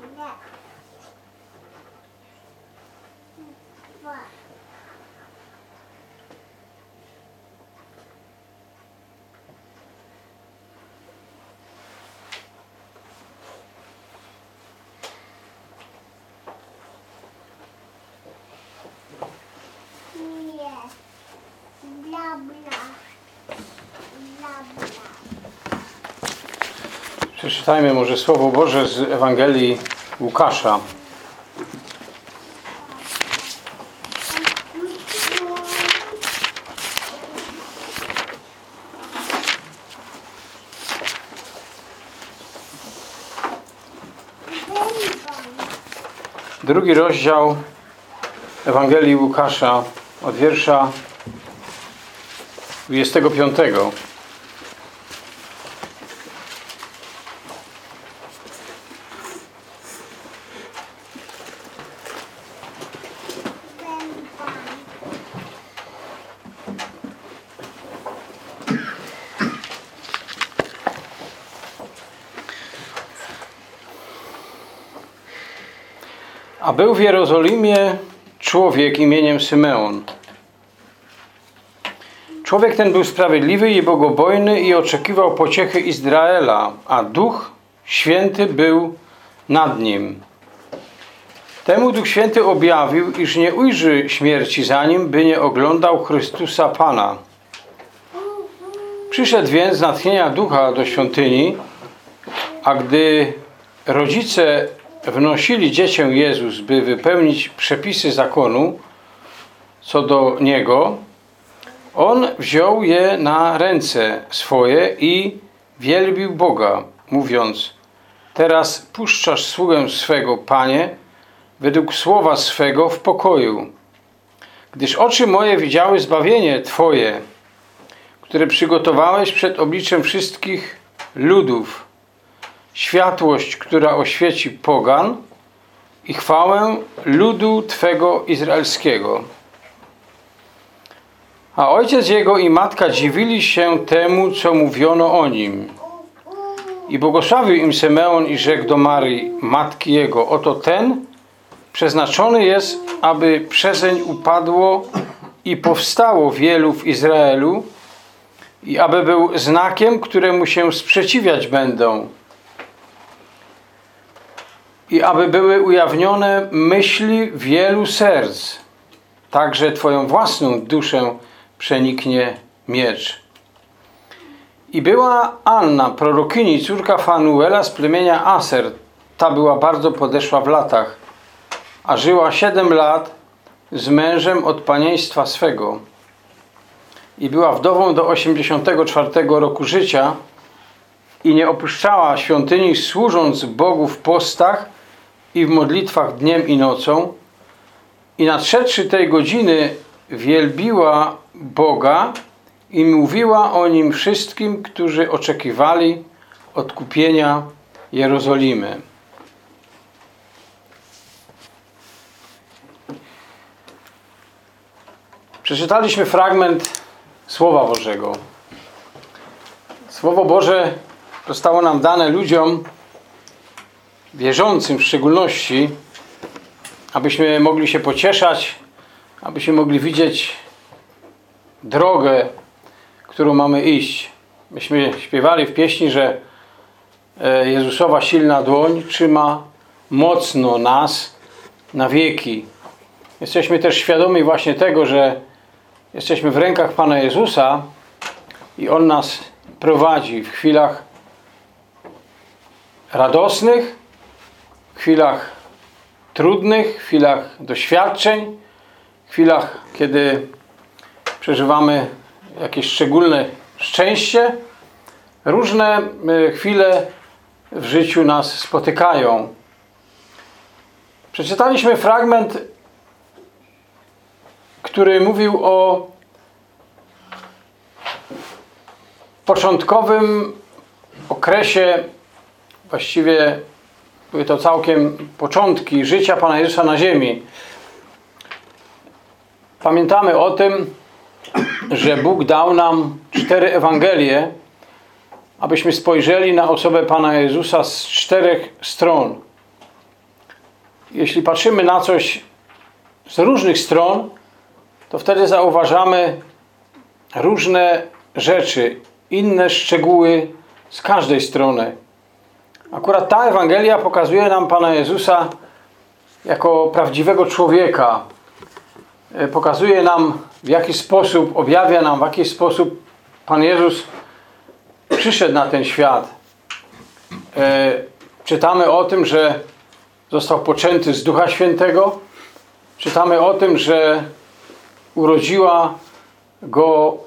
Nie. Przeczytajmy może Słowo Boże z Ewangelii Łukasza. Drugi rozdział Ewangelii Łukasza od wiersza 25. A był w Jerozolimie człowiek imieniem Symeon. Człowiek ten był sprawiedliwy i bogobojny i oczekiwał pociechy Izraela, a Duch Święty był nad nim. Temu Duch Święty objawił, iż nie ujrzy śmierci za nim, by nie oglądał Chrystusa Pana. Przyszedł więc z natchnienia Ducha do świątyni, a gdy rodzice wnosili dziecię Jezus, by wypełnić przepisy zakonu co do Niego, On wziął je na ręce swoje i wielbił Boga, mówiąc Teraz puszczasz sługę swego, Panie, według słowa swego w pokoju. Gdyż oczy moje widziały zbawienie Twoje, które przygotowałeś przed obliczem wszystkich ludów, światłość, która oświeci pogan i chwałę ludu Twego izraelskiego. A ojciec jego i matka dziwili się temu, co mówiono o nim. I błogosławił im Simeon i rzekł do Marii, matki jego, oto ten przeznaczony jest, aby przezeń upadło i powstało wielu w Izraelu i aby był znakiem, któremu się sprzeciwiać będą i aby były ujawnione myśli wielu serc. Także Twoją własną duszę przeniknie miecz. I była Anna, prorokini, córka Fanuela z plemienia Aser. Ta była bardzo podeszła w latach, a żyła siedem lat z mężem od panieństwa swego. I była wdową do 84 roku życia i nie opuszczała świątyni, służąc Bogu w postach i w modlitwach dniem i nocą. I nadszedłszy tej godziny wielbiła Boga i mówiła o Nim wszystkim, którzy oczekiwali odkupienia Jerozolimy. Przeczytaliśmy fragment Słowa Bożego. Słowo Boże zostało nam dane ludziom wierzącym w szczególności, abyśmy mogli się pocieszać, abyśmy mogli widzieć drogę, którą mamy iść. Myśmy śpiewali w pieśni, że Jezusowa silna dłoń trzyma mocno nas na wieki. Jesteśmy też świadomi właśnie tego, że jesteśmy w rękach Pana Jezusa i On nas prowadzi w chwilach radosnych, chwilach trudnych, chwilach doświadczeń, chwilach, kiedy przeżywamy jakieś szczególne szczęście. Różne chwile w życiu nas spotykają. Przeczytaliśmy fragment, który mówił o początkowym okresie, właściwie były to całkiem początki życia Pana Jezusa na ziemi. Pamiętamy o tym, że Bóg dał nam cztery Ewangelie, abyśmy spojrzeli na osobę Pana Jezusa z czterech stron. jeśli patrzymy na coś z różnych stron, to wtedy zauważamy różne rzeczy, inne szczegóły z każdej strony. Akurat ta Ewangelia pokazuje nam Pana Jezusa jako prawdziwego człowieka. E, Pokazuje nam w jaki sposób, objawia nam w jaki sposób Pan Jezus przyszedł na ten świat. E, Czytamy o tym, że został poczęty z Ducha Świętego. Czytamy o tym, że urodziła go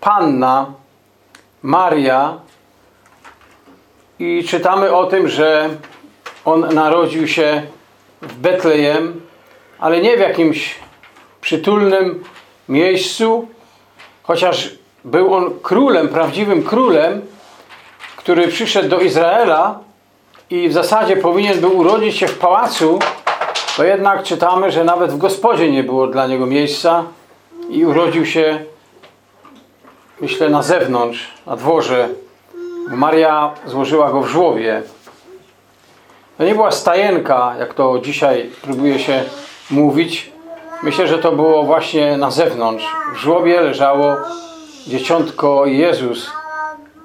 Panna Maria i czytamy o tym, że on narodził się w Betlejem, ale nie w jakimś przytulnym miejscu, chociaż był on królem, prawdziwym królem, który przyszedł do Izraela i w zasadzie powinien był urodzić się w pałacu, to jednak czytamy, że nawet w gospodzie nie było dla niego miejsca i urodził się, myślę, na zewnątrz, na dworze. Maria złożyła go w żłobie. To nie była stajenka, jak to dzisiaj próbuje się mówić. Myślę, że to było właśnie na zewnątrz. W żłobie leżało dzieciątko Jezus.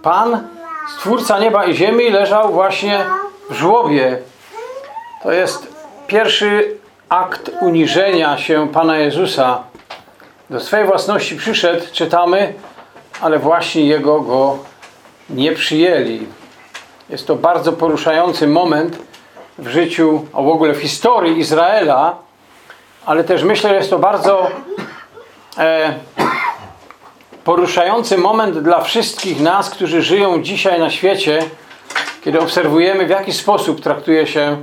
Pan, Stwórca nieba i ziemi, leżał właśnie w żłobie. To jest pierwszy akt uniżenia się Pana Jezusa. Do swojej własności przyszedł, czytamy, ale właśnie Jego go nie przyjęli. Jest to bardzo poruszający moment w życiu, a w ogóle w historii Izraela, ale też myślę, że jest to bardzo e, poruszający moment dla wszystkich nas, którzy żyją dzisiaj na świecie, kiedy obserwujemy, w jaki sposób traktuje się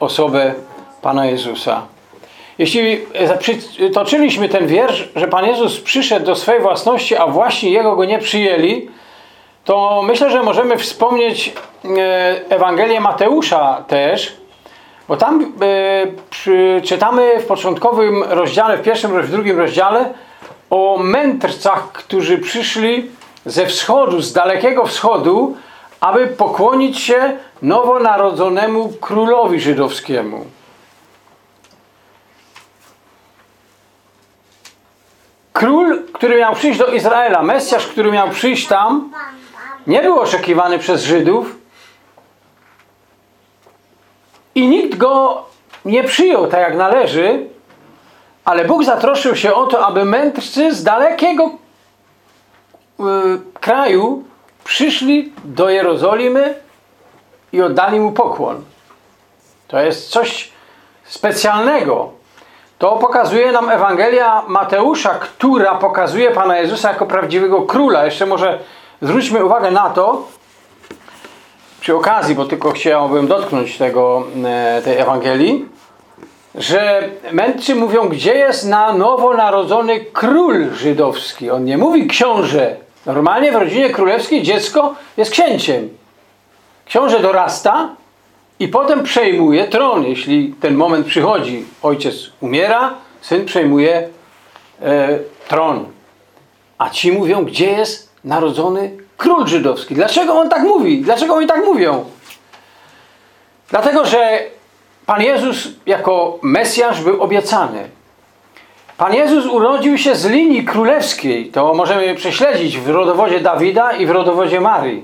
osobę Pana Jezusa. Jeśli toczyliśmy ten wiersz, że Pan Jezus przyszedł do swojej własności, a właśnie Jego go nie przyjęli, to myślę, że możemy wspomnieć e, Ewangelię Mateusza też, bo tam e, czytamy w początkowym rozdziale, w pierwszym w drugim rozdziale o mędrcach, którzy przyszli ze wschodu, z dalekiego wschodu, aby pokłonić się nowonarodzonemu królowi żydowskiemu. Król, który miał przyjść do Izraela, Mesjasz, który miał przyjść tam, nie był oczekiwany przez Żydów i nikt go nie przyjął tak jak należy, ale Bóg zatroszczył się o to, aby mędrcy z dalekiego y, kraju przyszli do Jerozolimy i oddali mu pokłon. To jest coś specjalnego. To pokazuje nam Ewangelia Mateusza, która pokazuje Pana Jezusa jako prawdziwego króla. Jeszcze może zwróćmy uwagę na to, przy okazji, bo tylko chciałbym dotknąć tego, e, tej Ewangelii, że mędrcy mówią, gdzie jest na nowo narodzony król żydowski. On nie mówi książę. Normalnie w rodzinie królewskiej dziecko jest księciem. Książę dorasta i potem przejmuje tron, jeśli ten moment przychodzi. Ojciec umiera, syn przejmuje e, tron. A ci mówią, gdzie jest narodzony król żydowski. Dlaczego on tak mówi? Dlaczego oni tak mówią? Dlatego, że Pan Jezus jako Mesjasz był obiecany. Pan Jezus urodził się z linii królewskiej. To możemy prześledzić w rodowodzie Dawida i w rodowodzie Marii.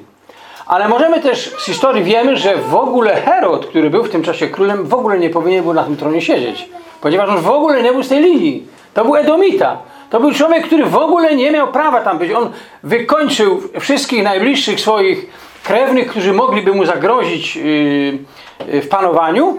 Ale możemy też z historii wiemy, że w ogóle Herod, który był w tym czasie królem, w ogóle nie powinien był na tym tronie siedzieć. Ponieważ on w ogóle nie był z tej linii. To był Edomita. To był człowiek, który w ogóle nie miał prawa tam być. On wykończył wszystkich najbliższych swoich krewnych, którzy mogliby mu zagrozić yy, w panowaniu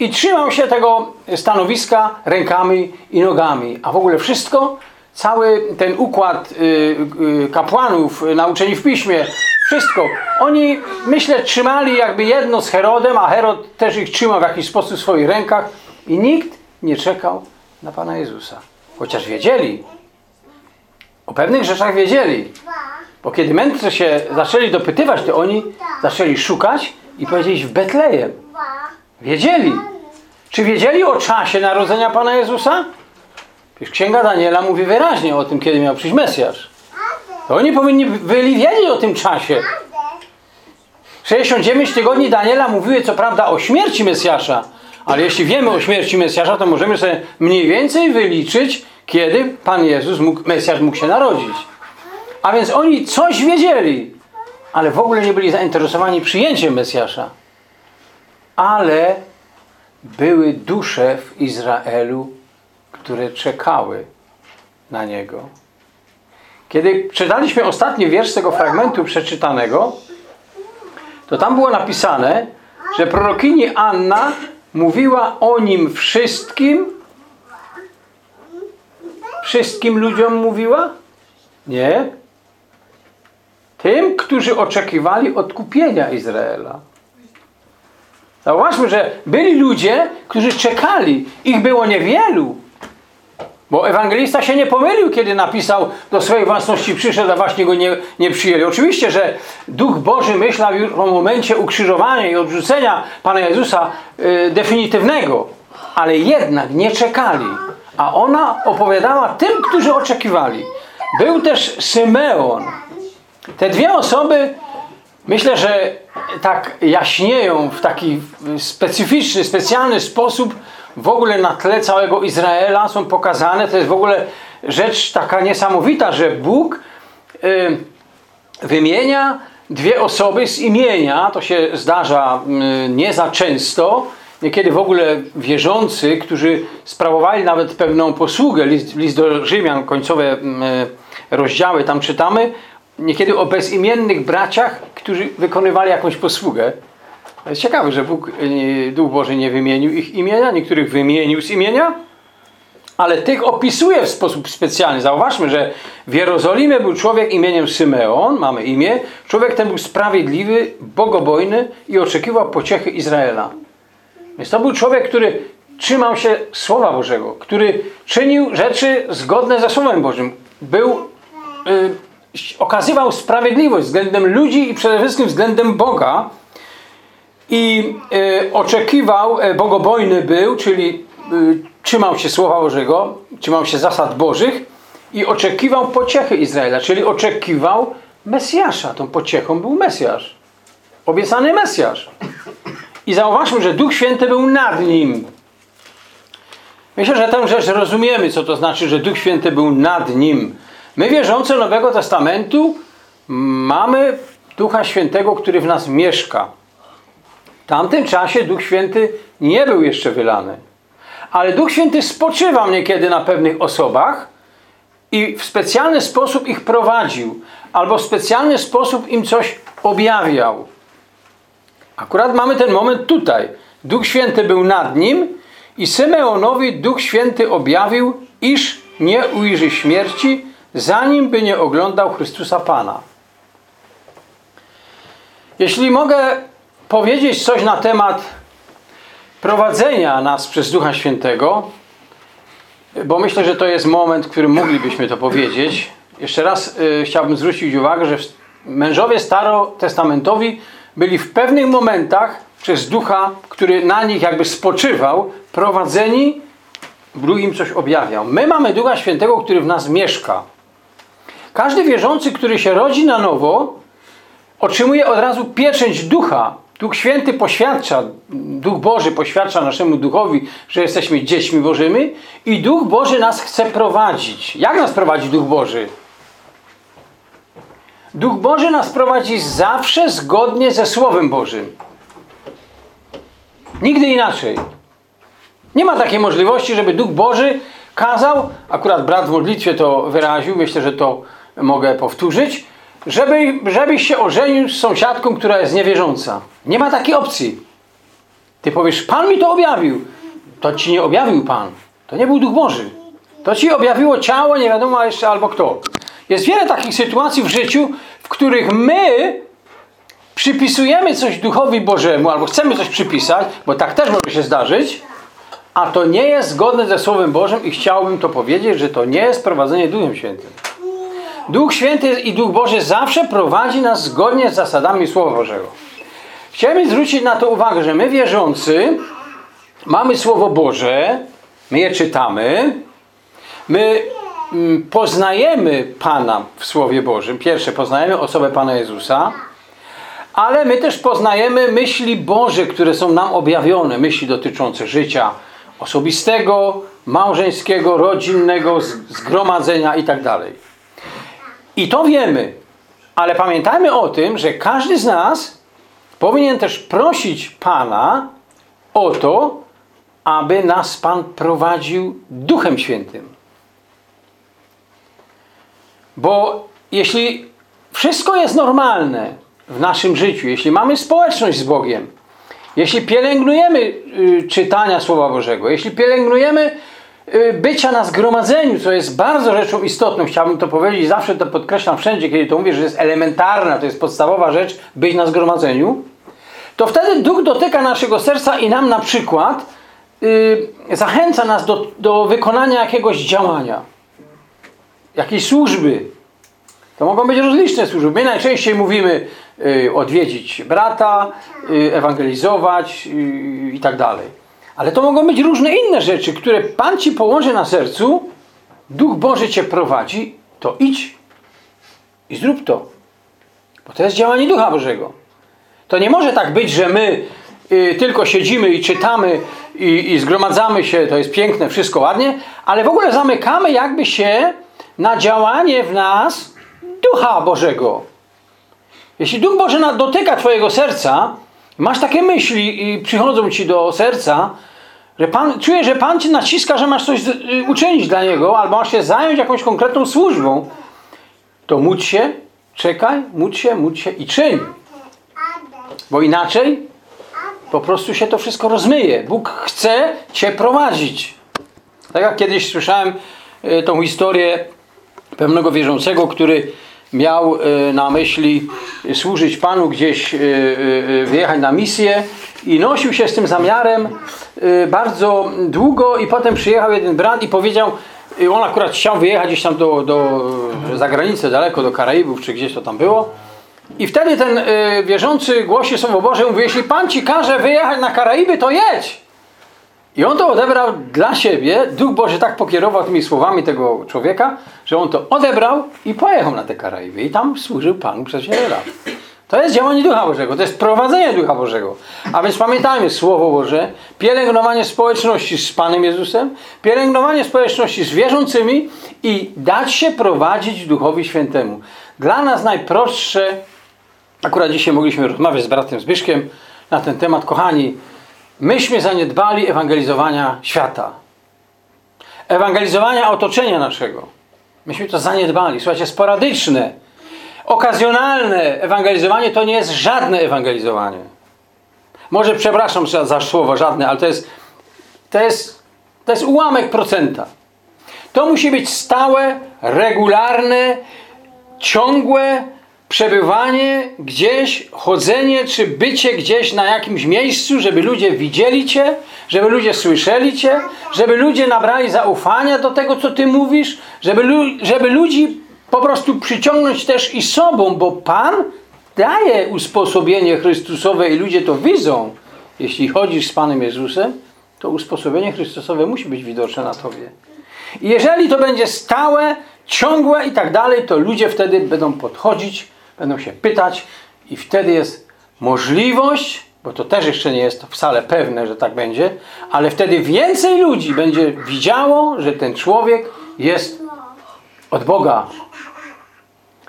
i trzymał się tego stanowiska rękami i nogami. A w ogóle wszystko, cały ten układ yy, kapłanów, nauczeni w piśmie, wszystko. Oni, myślę, trzymali jakby jedno z Herodem, a Herod też ich trzymał w jakiś sposób w swoich rękach i nikt nie czekał na Pana Jezusa. Chociaż wiedzieli, o pewnych rzeczach wiedzieli. Bo kiedy mędrcy się zaczęli dopytywać, to oni zaczęli szukać i powiedzieli w Betlejem. Wiedzieli. Czy wiedzieli o czasie narodzenia Pana Jezusa? Przecież Księga Daniela mówi wyraźnie o tym, kiedy miał przyjść Mesjasz. To oni powinni byli wiedzieć o tym czasie. 69 tygodni Daniela mówiły co prawda o śmierci Mesjasza, Ale jeśli wiemy o śmierci Mesjasza, to możemy sobie mniej więcej wyliczyć, kiedy Pan Jezus, mógł, Mesjasz mógł się narodzić. A więc oni coś wiedzieli, ale w ogóle nie byli zainteresowani przyjęciem Mesjasza. Ale były dusze w Izraelu, które czekały na Niego. Kiedy czytaliśmy ostatni wiersz tego fragmentu przeczytanego, to tam było napisane, że prorokini Anna mówiła o nim wszystkim. Wszystkim ludziom mówiła? Nie. Tym, którzy oczekiwali odkupienia Izraela. Zauważmy, że byli ludzie, którzy czekali. Ich było niewielu. Bo ewangelista się nie pomylił, kiedy napisał do swojej własności przyszedł, a właśnie go nie, nie przyjęli. Oczywiście, że Duch Boży myślał już o momencie ukrzyżowania i odrzucenia Pana Jezusa y, definitywnego. Ale jednak nie czekali. A ona opowiadała tym, którzy oczekiwali. Był też Symeon. Te dwie osoby myślę, że tak jaśnieją w taki specyficzny, specjalny sposób w ogóle na tle całego Izraela są pokazane. To jest w ogóle rzecz taka niesamowita, że Bóg y, wymienia dwie osoby z imienia. To się zdarza y, nie za często. Niekiedy w ogóle wierzący, którzy sprawowali nawet pewną posługę, list, list do Rzymian, końcowe y, rozdziały, tam czytamy, niekiedy o bezimiennych braciach, którzy wykonywali jakąś posługę. Ciekawe, że Bóg, e, Duch Boży nie wymienił ich imienia, niektórych wymienił z imienia, ale tych opisuje w sposób specjalny. Zauważmy, że w Jerozolimie był człowiek imieniem Symeon, mamy imię. Człowiek ten był sprawiedliwy, bogobojny i oczekiwał pociechy Izraela. Więc to był człowiek, który trzymał się Słowa Bożego, który czynił rzeczy zgodne ze Słowem Bożym. Był, y, okazywał sprawiedliwość względem ludzi i przede wszystkim względem Boga i y, oczekiwał, y, bogobojny był, czyli y, trzymał się Słowa Bożego, trzymał się zasad Bożych i oczekiwał pociechy Izraela, czyli oczekiwał Mesjasza. Tą pociechą był Mesjasz. Obiecany Mesjasz. I zauważmy, że Duch Święty był nad nim. Myślę, że tę rzecz rozumiemy, co to znaczy, że Duch Święty był nad nim. My wierzący Nowego Testamentu mamy Ducha Świętego, który w nas mieszka. Tamtym czasie Duch Święty nie był jeszcze wylany. Ale Duch Święty spoczywał niekiedy na pewnych osobach i w specjalny sposób ich prowadził, albo w specjalny sposób im coś objawiał. Akurat mamy ten moment tutaj. Duch Święty był nad nim i Symeonowi Duch Święty objawił, iż nie ujrzy śmierci, zanim by nie oglądał Chrystusa Pana. Jeśli mogę powiedzieć coś na temat prowadzenia nas przez Ducha Świętego, bo myślę, że to jest moment, w którym moglibyśmy to powiedzieć. Jeszcze raz y, chciałbym zwrócić uwagę, że mężowie starotestamentowi byli w pewnych momentach przez Ducha, który na nich jakby spoczywał, prowadzeni, Bóg im coś objawiał. My mamy Ducha Świętego, który w nas mieszka. Każdy wierzący, który się rodzi na nowo, otrzymuje od razu pieczęć Ducha. Duch Święty poświadcza, Duch Boży poświadcza naszemu Duchowi, że jesteśmy dziećmi Bożymi i Duch Boży nas chce prowadzić. Jak nas prowadzi Duch Boży? Duch Boży nas prowadzi zawsze zgodnie ze Słowem Bożym. Nigdy inaczej. Nie ma takiej możliwości, żeby Duch Boży kazał, akurat brat w modlitwie to wyraził, myślę, że to mogę powtórzyć, żeby, żebyś się ożenił z sąsiadką, która jest niewierząca. Nie ma takiej opcji. Ty powiesz, Pan mi to objawił. To ci nie objawił Pan. To nie był Duch Boży. To ci objawiło ciało, nie wiadomo jeszcze albo kto. Jest wiele takich sytuacji w życiu, w których my przypisujemy coś Duchowi Bożemu, albo chcemy coś przypisać, bo tak też może się zdarzyć, a to nie jest zgodne ze Słowem Bożym i chciałbym to powiedzieć, że to nie jest prowadzenie Duchem Świętym. Duch Święty i Duch Boży zawsze prowadzi nas zgodnie z zasadami Słowa Bożego. Chciałbym zwrócić na to uwagę, że my wierzący mamy Słowo Boże, my je czytamy, my mm, poznajemy Pana w Słowie Bożym. Pierwsze, poznajemy osobę Pana Jezusa, ale my też poznajemy myśli Boże, które są nam objawione, myśli dotyczące życia osobistego, małżeńskiego, rodzinnego, zgromadzenia itd. I to wiemy, ale pamiętajmy o tym, że każdy z nas powinien też prosić Pana o to, aby nas Pan prowadził Duchem Świętym. Bo jeśli wszystko jest normalne w naszym życiu, jeśli mamy społeczność z Bogiem, jeśli pielęgnujemy y, czytania Słowa Bożego, jeśli pielęgnujemy bycia na zgromadzeniu, co jest bardzo rzeczą istotną, chciałbym to powiedzieć, zawsze to podkreślam wszędzie, kiedy to mówię, że jest elementarna, to jest podstawowa rzecz, być na zgromadzeniu, to wtedy Duch dotyka naszego serca i nam na przykład y, zachęca nas do, do wykonania jakiegoś działania, jakiejś służby. To mogą być rozliczne służby. My najczęściej mówimy y, odwiedzić brata, y, ewangelizować y, i tak dalej. Ale to mogą być różne inne rzeczy, które Pan Ci położy na sercu, Duch Boży Cię prowadzi, to idź i zrób to. Bo to jest działanie Ducha Bożego. To nie może tak być, że my y, tylko siedzimy i czytamy i, i zgromadzamy się, to jest piękne, wszystko ładnie, ale w ogóle zamykamy jakby się na działanie w nas Ducha Bożego. Jeśli Duch Boży dotyka Twojego serca, masz takie myśli i przychodzą Ci do serca, że Pan, czujesz, że Pan Cię naciska, że masz coś y, uczynić dla Niego, albo masz się zająć jakąś konkretną służbą, to módl się, czekaj, módl się, módl się i czyń. Bo inaczej po prostu się to wszystko rozmyje. Bóg chce Cię prowadzić. Tak jak kiedyś słyszałem e, tą historię pewnego wierzącego, który miał e, na myśli służyć Panu gdzieś, wyjechać na misję i nosił się z tym zamiarem e, bardzo długo i potem przyjechał jeden brat i powiedział, i on akurat chciał wyjechać gdzieś tam do, do za granicę, daleko do Karaibów, czy gdzieś to tam było. I wtedy ten y, wierzący głosi Słowo Boże mówi, jeśli Pan Ci każe wyjechać na Karaiby, to jedź. I on to odebrał dla siebie. Duch Boży tak pokierował tymi słowami tego człowieka, że on to odebrał i pojechał na te Karaiby. I tam służył Panu przez wiele lat. To jest działanie Ducha Bożego, to jest prowadzenie Ducha Bożego. A więc pamiętajmy Słowo Boże, pielęgnowanie społeczności z Panem Jezusem, pielęgnowanie społeczności z wierzącymi i dać się prowadzić Duchowi Świętemu. Dla nas najprostsze, akurat dzisiaj mogliśmy rozmawiać z bratem Zbyszkiem na ten temat, kochani, myśmy zaniedbali ewangelizowania świata. Ewangelizowania otoczenia naszego. Myśmy to zaniedbali. Słuchajcie, sporadyczne, okazjonalne ewangelizowanie to nie jest żadne ewangelizowanie. Może przepraszam za, słowo żadne, ale to jest, to jest, to jest ułamek procenta. To musi być stałe, regularne, ciągłe przebywanie gdzieś, chodzenie czy bycie gdzieś na jakimś miejscu, żeby ludzie widzieli Cię, żeby ludzie słyszeli Cię, żeby ludzie nabrali zaufania do tego, co Ty mówisz, żeby, żeby ludzi po prostu przyciągnąć też i sobą, bo Pan daje usposobienie Chrystusowe i ludzie to widzą. Jeśli chodzisz z Panem Jezusem, to usposobienie Chrystusowe musi być widoczne na Tobie. I jeżeli to będzie stałe, ciągłe i tak dalej, to ludzie wtedy będą podchodzić, będą się pytać i wtedy jest możliwość, bo to też jeszcze nie jest wcale pewne, że tak będzie, ale wtedy więcej ludzi będzie widziało, że ten człowiek jest od Boga.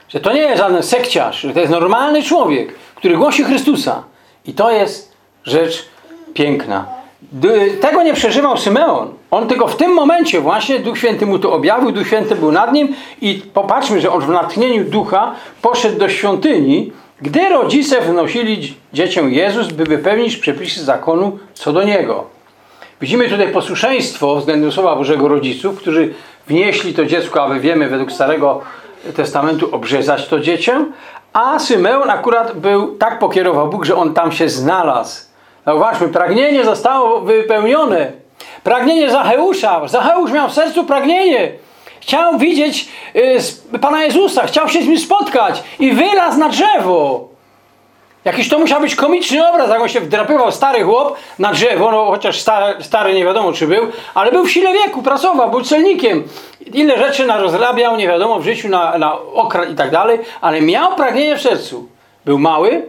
Że to nie jest żaden sekciarz, że to jest normalny człowiek, który głosi Chrystusa. I to jest rzecz piękna. Tego nie przeżywał Symeon. On tylko w tym momencie właśnie Duch Święty mu to objawił, Duch Święty był nad nim i popatrzmy, że on w natchnieniu Ducha poszedł do świątyni, gdy rodzice wnosili dzi- dziecię Jezus, by wypełnić przepisy zakonu co do Niego. Widzimy tutaj posłuszeństwo względem Słowa Bożego rodziców, którzy wnieśli to dziecko, aby wiemy według Starego Testamentu obrzezać to dziecię, a Symeon akurat był, tak pokierował Bóg, że on tam się znalazł. Zauważmy, pragnienie zostało wypełnione. Pragnienie Zacheusza. Zacheusz miał w sercu pragnienie. Chciał widzieć y, Pana Jezusa, chciał się z nim spotkać i wylazł na drzewo. Jakiś to musiał być komiczny obraz, jak on się wdrapywał, stary chłop na drzewo, no chociaż stary, nie wiadomo czy był, ale był w sile wieku, pracował, był celnikiem. Ile rzeczy narozrabiał, nie wiadomo, w życiu na, na okran i tak dalej, ale miał pragnienie w sercu. Był mały,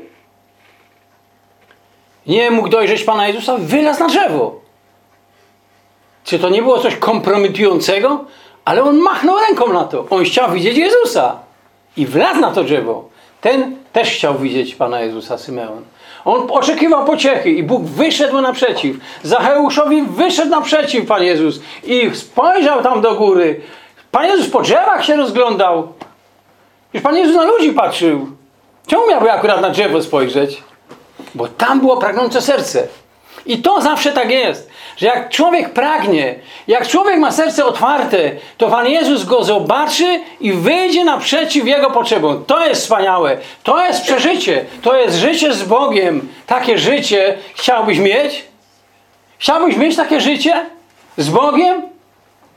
nie mógł dojrzeć Pana Jezusa, wylazł na drzewo. Czy to nie było coś kompromitującego? Ale on machnął ręką na to. On chciał widzieć Jezusa. I wlazł na to drzewo. Ten też chciał widzieć Pana Jezusa, Symeon. On oczekiwał pociechy i Bóg wyszedł naprzeciw. Zacheuszowi wyszedł naprzeciw Pan Jezus i spojrzał tam do góry. Pan Jezus po drzewach się rozglądał. Już Pan Jezus na ludzi patrzył. Czemu miałby akurat na drzewo spojrzeć? Bo tam było pragnące serce. I to zawsze tak jest, że jak człowiek pragnie, jak człowiek ma serce otwarte, to Pan Jezus go zobaczy i wyjdzie naprzeciw jego potrzebom. To jest wspaniałe. To jest przeżycie. To jest życie z Bogiem. Takie życie chciałbyś mieć? Chciałbyś mieć takie życie z Bogiem?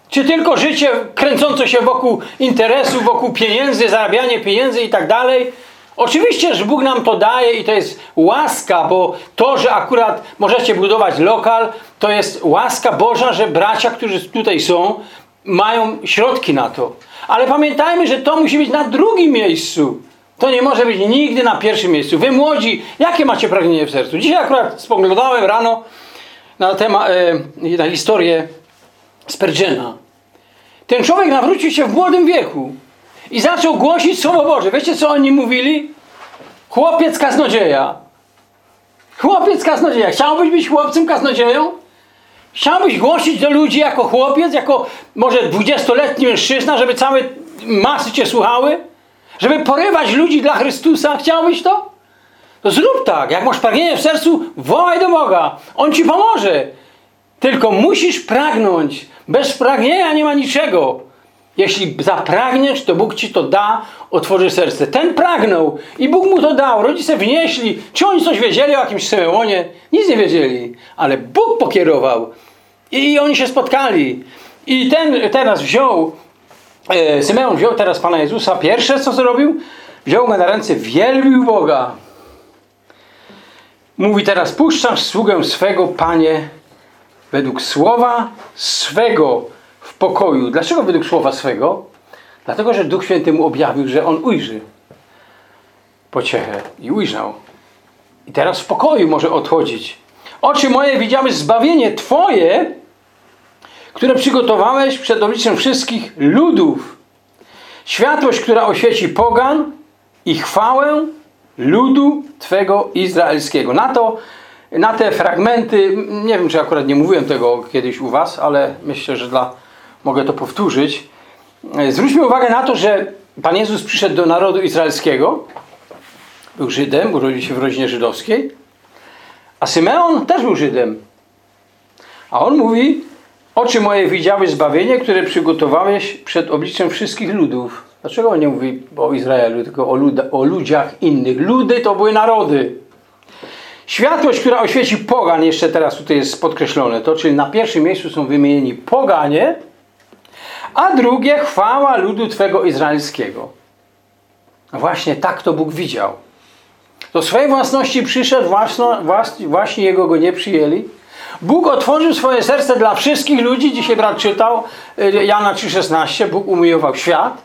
Czy tylko życie kręcące się wokół interesu, wokół pieniędzy, zarabianie pieniędzy i tak dalej? Oczywiście, że Bóg nam to daje i to jest łaska, bo to, że akurat możecie budować lokal, to jest łaska Boża, że bracia, którzy tutaj są, mają środki na to. Ale pamiętajmy, że to musi być na drugim miejscu. To nie może być nigdy na pierwszym miejscu. Wy młodzi, jakie macie pragnienie w sercu? Dzisiaj akurat spoglądałem rano na temat, e, na historię Spurgeona. Ten człowiek nawrócił się w młodym wieku i zaczął głosić Słowo Boże. Wiecie, co oni mówili? Chłopiec kaznodzieja. Chłopiec kaznodzieja. Chciałbyś być chłopcem kaznodzieją? Chciałbyś głosić do ludzi jako chłopiec, jako może dwudziestoletni mężczyzna, żeby całe masy cię słuchały? Żeby porywać ludzi dla Chrystusa? Chciałbyś to? To zrób tak. Jak masz pragnienie w sercu, wołaj do Boga. On ci pomoże. Tylko musisz pragnąć. Bez pragnienia nie ma niczego. Jeśli zapragniesz, to Bóg ci to da, otworzy serce. Ten pragnął i Bóg mu to dał. Rodzice wnieśli. Czy oni coś wiedzieli o jakimś Symeonie? Nic nie wiedzieli. Ale Bóg pokierował. I oni się spotkali. I ten teraz wziął, e, Symeon wziął teraz Pana Jezusa. Pierwsze co zrobił, wziął go na ręce, wielbił Boga. Mówi teraz, puszczasz sługę swego, Panie, według słowa swego w pokoju. Dlaczego według słowa swego? Dlatego, że Duch Święty mu objawił, że on ujrzy pociechę i ujrzał. I teraz w pokoju może odchodzić. Oczy moje widziały zbawienie Twoje, które przygotowałeś przed obliczem wszystkich ludów. Światłość, która oświeci pogan i chwałę ludu Twego izraelskiego. Na to na te fragmenty, nie wiem czy akurat nie mówiłem tego kiedyś u Was, ale myślę, że dla, mogę to powtórzyć. Zwróćmy uwagę na to, że Pan Jezus przyszedł do narodu izraelskiego, był Żydem, urodził się w rodzinie żydowskiej, a Symeon też był Żydem. A on mówi, oczy moje widziały zbawienie, które przygotowałeś przed obliczem wszystkich ludów. Dlaczego on nie mówi o Izraelu, tylko o, luda, o ludziach innych? Ludy to były narody. Światłość, która oświeci pogan, jeszcze teraz tutaj jest podkreślone, to czyli na pierwszym miejscu są wymienieni poganie, a drugie chwała ludu Twego izraelskiego. Właśnie tak to Bóg widział. Do swojej własności przyszedł, własno, włas, właśnie Jego go nie przyjęli. Bóg otworzył swoje serce dla wszystkich ludzi. Dzisiaj brat czytał y, Jana 3,16. Bóg umiłował świat.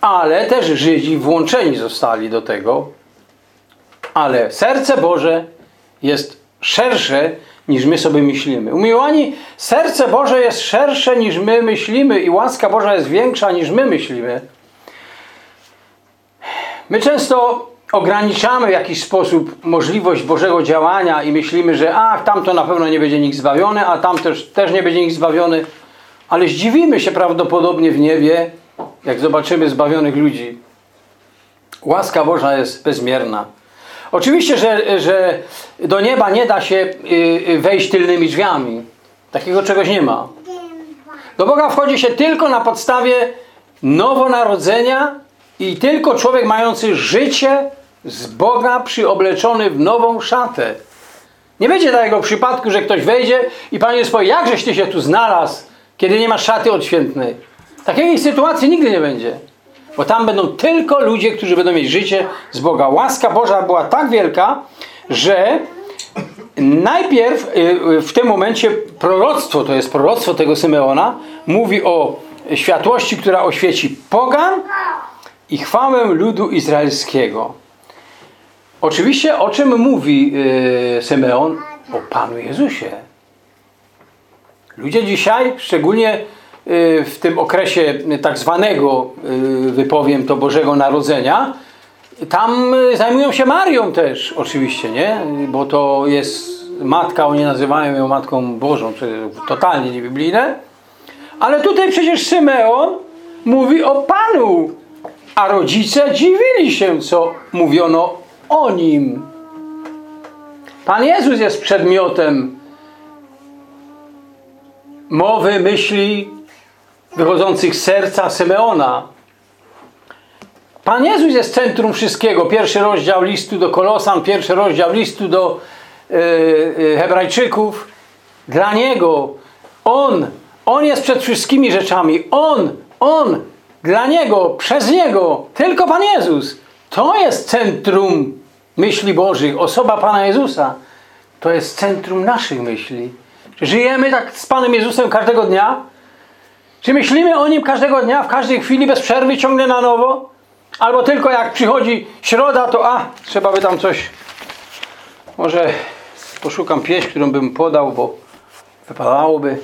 Ale też Żydzi włączeni zostali do tego. Ale serce Boże jest szersze niż my sobie myślimy. Umiłowani, serce Boże jest szersze niż my myślimy i łaska Boża jest większa niż my myślimy. My często ograniczamy w jakiś sposób możliwość Bożego działania i myślimy, że ach, tam to na pewno nie będzie nikt zbawiony, a tam też, też nie będzie nikt zbawiony. Ale zdziwimy się prawdopodobnie w niebie, jak zobaczymy zbawionych ludzi. Łaska Boża jest bezmierna. Oczywiście, że, że do nieba nie da się wejść tylnymi drzwiami. Takiego czegoś nie ma. Do Boga wchodzi się tylko na podstawie nowonarodzenia i tylko człowiek mający życie z Boga przyobleczony w nową szatę. Nie będzie takiego przypadku, że ktoś wejdzie i Pan Jezus powie, jakżeś Ty się tu znalazł, kiedy nie masz szaty odświętnej. Takiej sytuacji nigdy nie będzie. Bo tam będą tylko ludzie, którzy będą mieć życie z Boga. Łaska Boża była tak wielka, że najpierw w tym momencie proroctwo, to jest proroctwo tego Symeona, mówi o światłości, która oświeci pogan i chwałę ludu izraelskiego. Oczywiście o czym mówi yy, Symeon? O Panu Jezusie. Ludzie dzisiaj, szczególnie w tym okresie tak zwanego, yy, wypowiem to Bożego Narodzenia, tam y, zajmują się Marią też oczywiście, nie? Bo to jest matka, oni nazywają ją Matką Bożą, totalnie niebiblijne. Ale tutaj przecież Symeon mówi o Panu, a rodzice dziwili się, co mówiono o nim. Pan Jezus jest przedmiotem mowy, myśli wychodzących z serca Symeona. Pan Jezus jest centrum wszystkiego. Pierwszy rozdział listu do Kolosan, pierwszy rozdział listu do yy, Hebrajczyków. Dla Niego On, On jest przed wszystkimi rzeczami. On, On, dla Niego, przez Niego, tylko Pan Jezus. To jest centrum myśli Bożych. Osoba Pana Jezusa to jest centrum naszych myśli. Żyjemy tak z Panem Jezusem każdego dnia? Czy myślimy o Nim każdego dnia, w każdej chwili, bez przerwy, ciągle na nowo? Albo tylko jak przychodzi środa, to a, trzeba by tam coś... Może poszukam pieśń, którą bym podał, bo wypadałoby.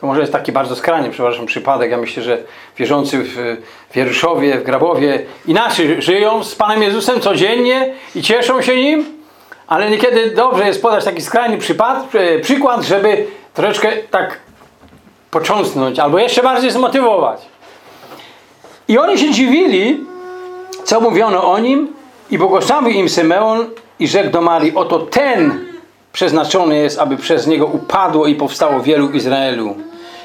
To może jest taki bardzo skrajny, przepraszam, przypadek. Ja myślę, że wierzący w Wieruszowie, w Grabowie inaczej żyją z Panem Jezusem codziennie i cieszą się Nim, ale niekiedy dobrze jest podać taki skrajny przypad, przykład, żeby troszeczkę tak począsnąć albo jeszcze bardziej zmotywować. I oni się dziwili, co mówiono o nim i błogosławił im Symeon i rzekł do Marii, oto ten przeznaczony jest, aby przez niego upadło i powstało wielu Izraelu.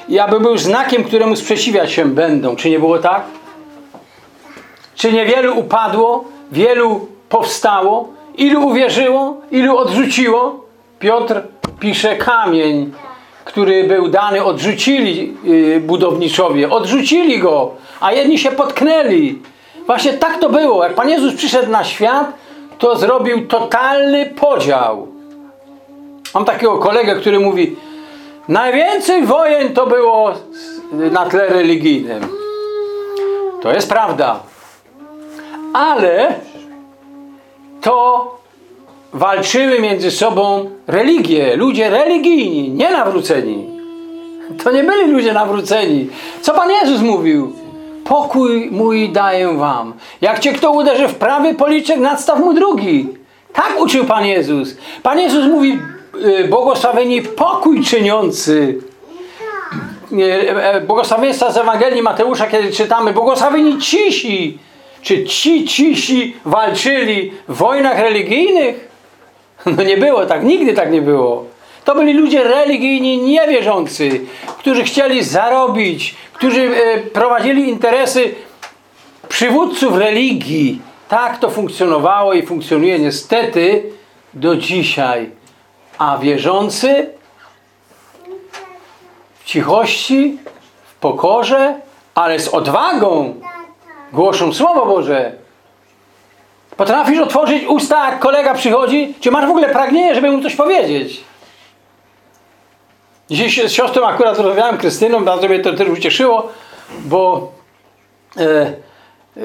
I aby był znakiem, któremu sprzeciwiać się będą. Czy nie było tak? Czy niewielu upadło? Wielu powstało? Ilu uwierzyło? Ilu odrzuciło? Piotr pisze kamień, który był dany, odrzucili budowniczowie. Odrzucili go, a jedni się potknęli. Właśnie tak to było. Jak Pan Jezus przyszedł na świat, to zrobił totalny podział. Mam takiego kolegę, który mówi najwięcej wojen to było na tle religijnym. To jest prawda. Ale to walczyły między sobą religie, ludzie religijni, nie nawróceni. To nie byli ludzie nawróceni. Co Pan Jezus mówił? Pokój mój daję wam. Jak cię kto uderzy w prawy policzek, nadstaw mu drugi. Tak uczył Pan Jezus. Pan Jezus mówi, błogosławieni pokój czyniący. Błogosławieństwa z Ewangelii Mateusza, kiedy czytamy, błogosławieni cisi. Czy ci cisi walczyli w wojnach religijnych? No nie było tak, nigdy tak nie było. To byli ludzie religijni, niewierzący, którzy chcieli zarobić, którzy prowadzili interesy przywódców religii. Tak to funkcjonowało i funkcjonuje niestety do dzisiaj. A wierzący w cichości, w pokorze, ale z odwagą głoszą Słowo Boże. Potrafisz otworzyć usta, jak kolega przychodzi? Czy masz w ogóle pragnienie, żeby mu coś powiedzieć? Dzisiaj z siostrą akurat rozmawiałem, Krystyną, bardzo mnie to też ucieszyło, bo e,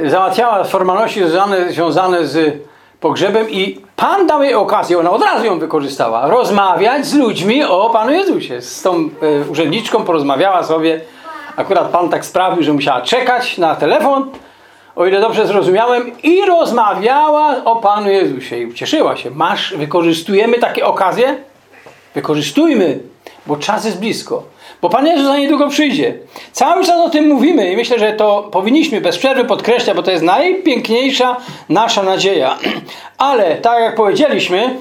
załatwiała formalności związane, związane z pogrzebem i Pan dał jej okazję, ona od razu ją wykorzystała, rozmawiać z ludźmi o Panu Jezusie. Z tą e, urzędniczką porozmawiała sobie, akurat Pan tak sprawił, że musiała czekać na telefon, o ile dobrze zrozumiałem, i rozmawiała o Panu Jezusie i ucieszyła się. Masz, wykorzystujemy takie okazje? Wykorzystujmy, bo czas jest blisko. Bo Pan Jezus za niedługo przyjdzie. Cały czas o tym mówimy i myślę, że to powinniśmy bez przerwy podkreślać, bo to jest najpiękniejsza nasza nadzieja. Ale, tak jak powiedzieliśmy,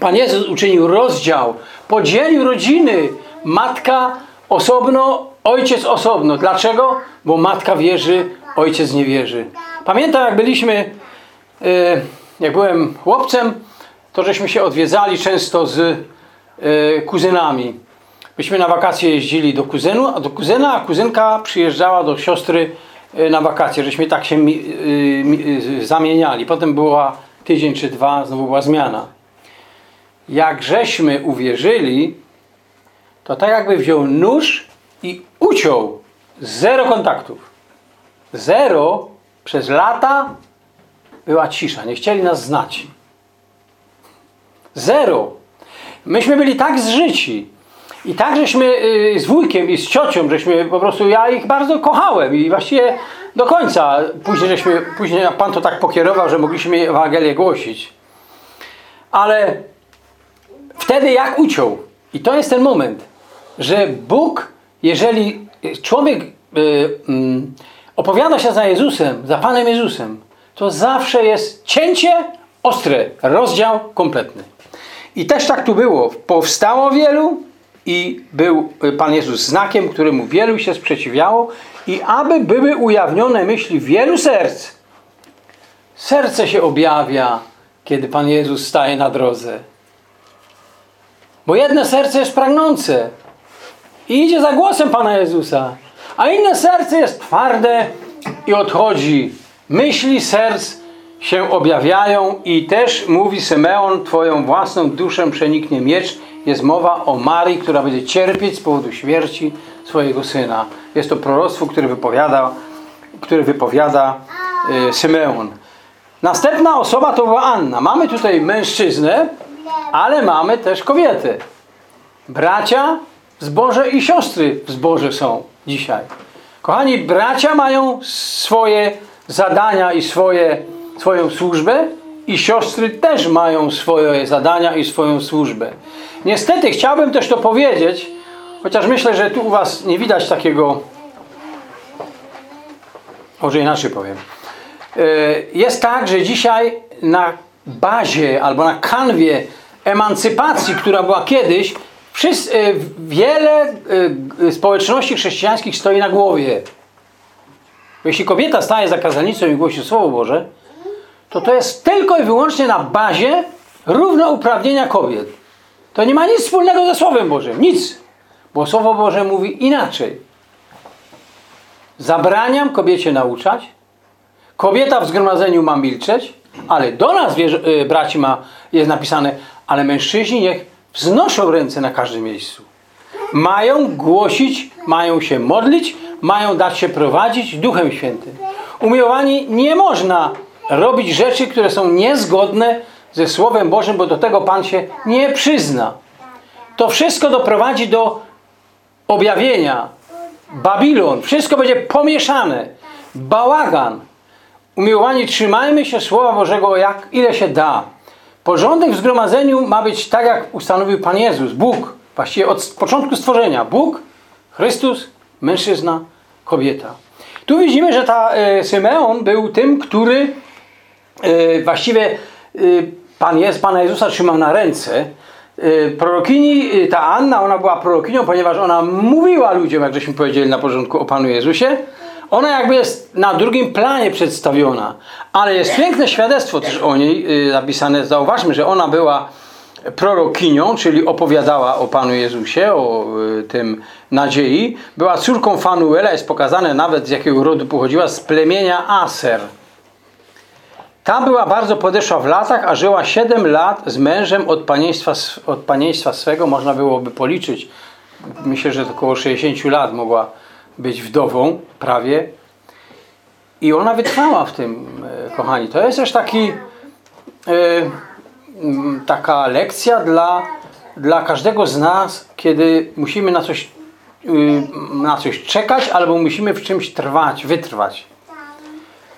Pan Jezus uczynił rozdział, podzielił rodziny. Matka osobno, ojciec osobno. Dlaczego? Bo matka wierzy, ojciec nie wierzy. Pamiętam, jak byliśmy, jak byłem chłopcem, to żeśmy się odwiedzali często z kuzynami. Myśmy na wakacje jeździli do kuzynu, do kuzyna, a kuzynka przyjeżdżała do siostry na wakacje, żeśmy tak się mi, mi, zamieniali. Potem była tydzień czy dwa, znowu była zmiana. Jak żeśmy uwierzyli, to tak jakby wziął nóż i uciął. Zero kontaktów. Zero przez lata była cisza. Nie chcieli nas znać. Zero. Myśmy byli tak zżyci. I tak żeśmy y, z wujkiem i z ciocią, żeśmy po prostu, ja ich bardzo kochałem i właściwie do końca. Później żeśmy, później Pan to tak pokierował, że mogliśmy Ewangelię głosić. Ale wtedy jak uciął. I to jest ten moment, że Bóg, jeżeli człowiek y, mm, opowiada się za Jezusem, za Panem Jezusem, to zawsze jest cięcie ostre, rozdział kompletny. I też tak tu było. Powstało wielu i był Pan Jezus znakiem, któremu wielu się sprzeciwiało i aby były ujawnione myśli wielu serc. Serce się objawia, kiedy Pan Jezus staje na drodze. Bo jedno serce jest pragnące i idzie za głosem Pana Jezusa, a inne serce jest twarde i odchodzi. Myśli serc się objawiają i też mówi Symeon, Twoją własną duszę przeniknie miecz. Jest mowa o Marii, która będzie cierpieć z powodu śmierci swojego syna. Jest to proroctwo, które wypowiada, które wypowiada y, Symeon. Następna osoba to była Anna. Mamy tutaj mężczyznę, ale mamy też kobietę. Bracia w zboże i siostry w zboże są dzisiaj. Kochani, bracia mają swoje zadania i swoje, swoją służbę i siostry też mają swoje zadania i swoją służbę. Niestety chciałbym też to powiedzieć, chociaż myślę, że tu u was nie widać takiego może inaczej powiem. E, Jest tak, że dzisiaj na bazie albo na kanwie emancypacji, która była kiedyś, wszyscy, wiele e, społeczności chrześcijańskich stoi na głowie. Jeśli kobieta staje za kazalnicą i głosi Słowo Boże, to to jest tylko i wyłącznie na bazie równouprawnienia kobiet. To nie ma nic wspólnego ze Słowem Bożym. Nic. Bo Słowo Boże mówi inaczej. Zabraniam kobiecie nauczać. Kobieta w zgromadzeniu ma milczeć, ale do nas, y, braci, ma, jest napisane, ale mężczyźni niech wznoszą ręce na każdym miejscu. Mają głosić, mają się modlić, mają dać się prowadzić Duchem Świętym. Umiłowani, nie można robić rzeczy, które są niezgodne ze Słowem Bożym, bo do tego Pan się nie przyzna. To wszystko doprowadzi do objawienia. Babilon, wszystko będzie pomieszane. Bałagan. Umiłowani, trzymajmy się Słowa Bożego jak ile się da. Porządek w zgromadzeniu ma być tak, jak ustanowił Pan Jezus, Bóg. Właściwie od początku stworzenia. Bóg, Chrystus, mężczyzna, kobieta. Tu widzimy, że ta e, Symeon był tym, który e, właściwie e, Pan jest, Pana Jezusa trzymał na ręce. E, prorokini, e, ta Anna, ona była prorokinią, ponieważ ona mówiła ludziom, jak żeśmy powiedzieli na porządku o Panu Jezusie. Ona jakby jest na drugim planie przedstawiona, ale jest piękne świadectwo też o niej y, napisane. Zauważmy, że ona była prorokinią, czyli opowiadała o Panu Jezusie, o y, tym nadziei. Była córką Fanuela, jest pokazane nawet z jakiego rodu pochodziła, z plemienia Aser. Ta była bardzo podeszła w latach, a żyła 7 lat z mężem od panieństwa, od panieństwa swego. Można byłoby policzyć. Myślę, że około 60 lat mogła być wdową prawie. I ona wytrwała w tym, e, kochani. To jest też taki, e, taka lekcja dla, dla każdego z nas, kiedy musimy na coś, y, na coś czekać, albo musimy w czymś trwać, wytrwać.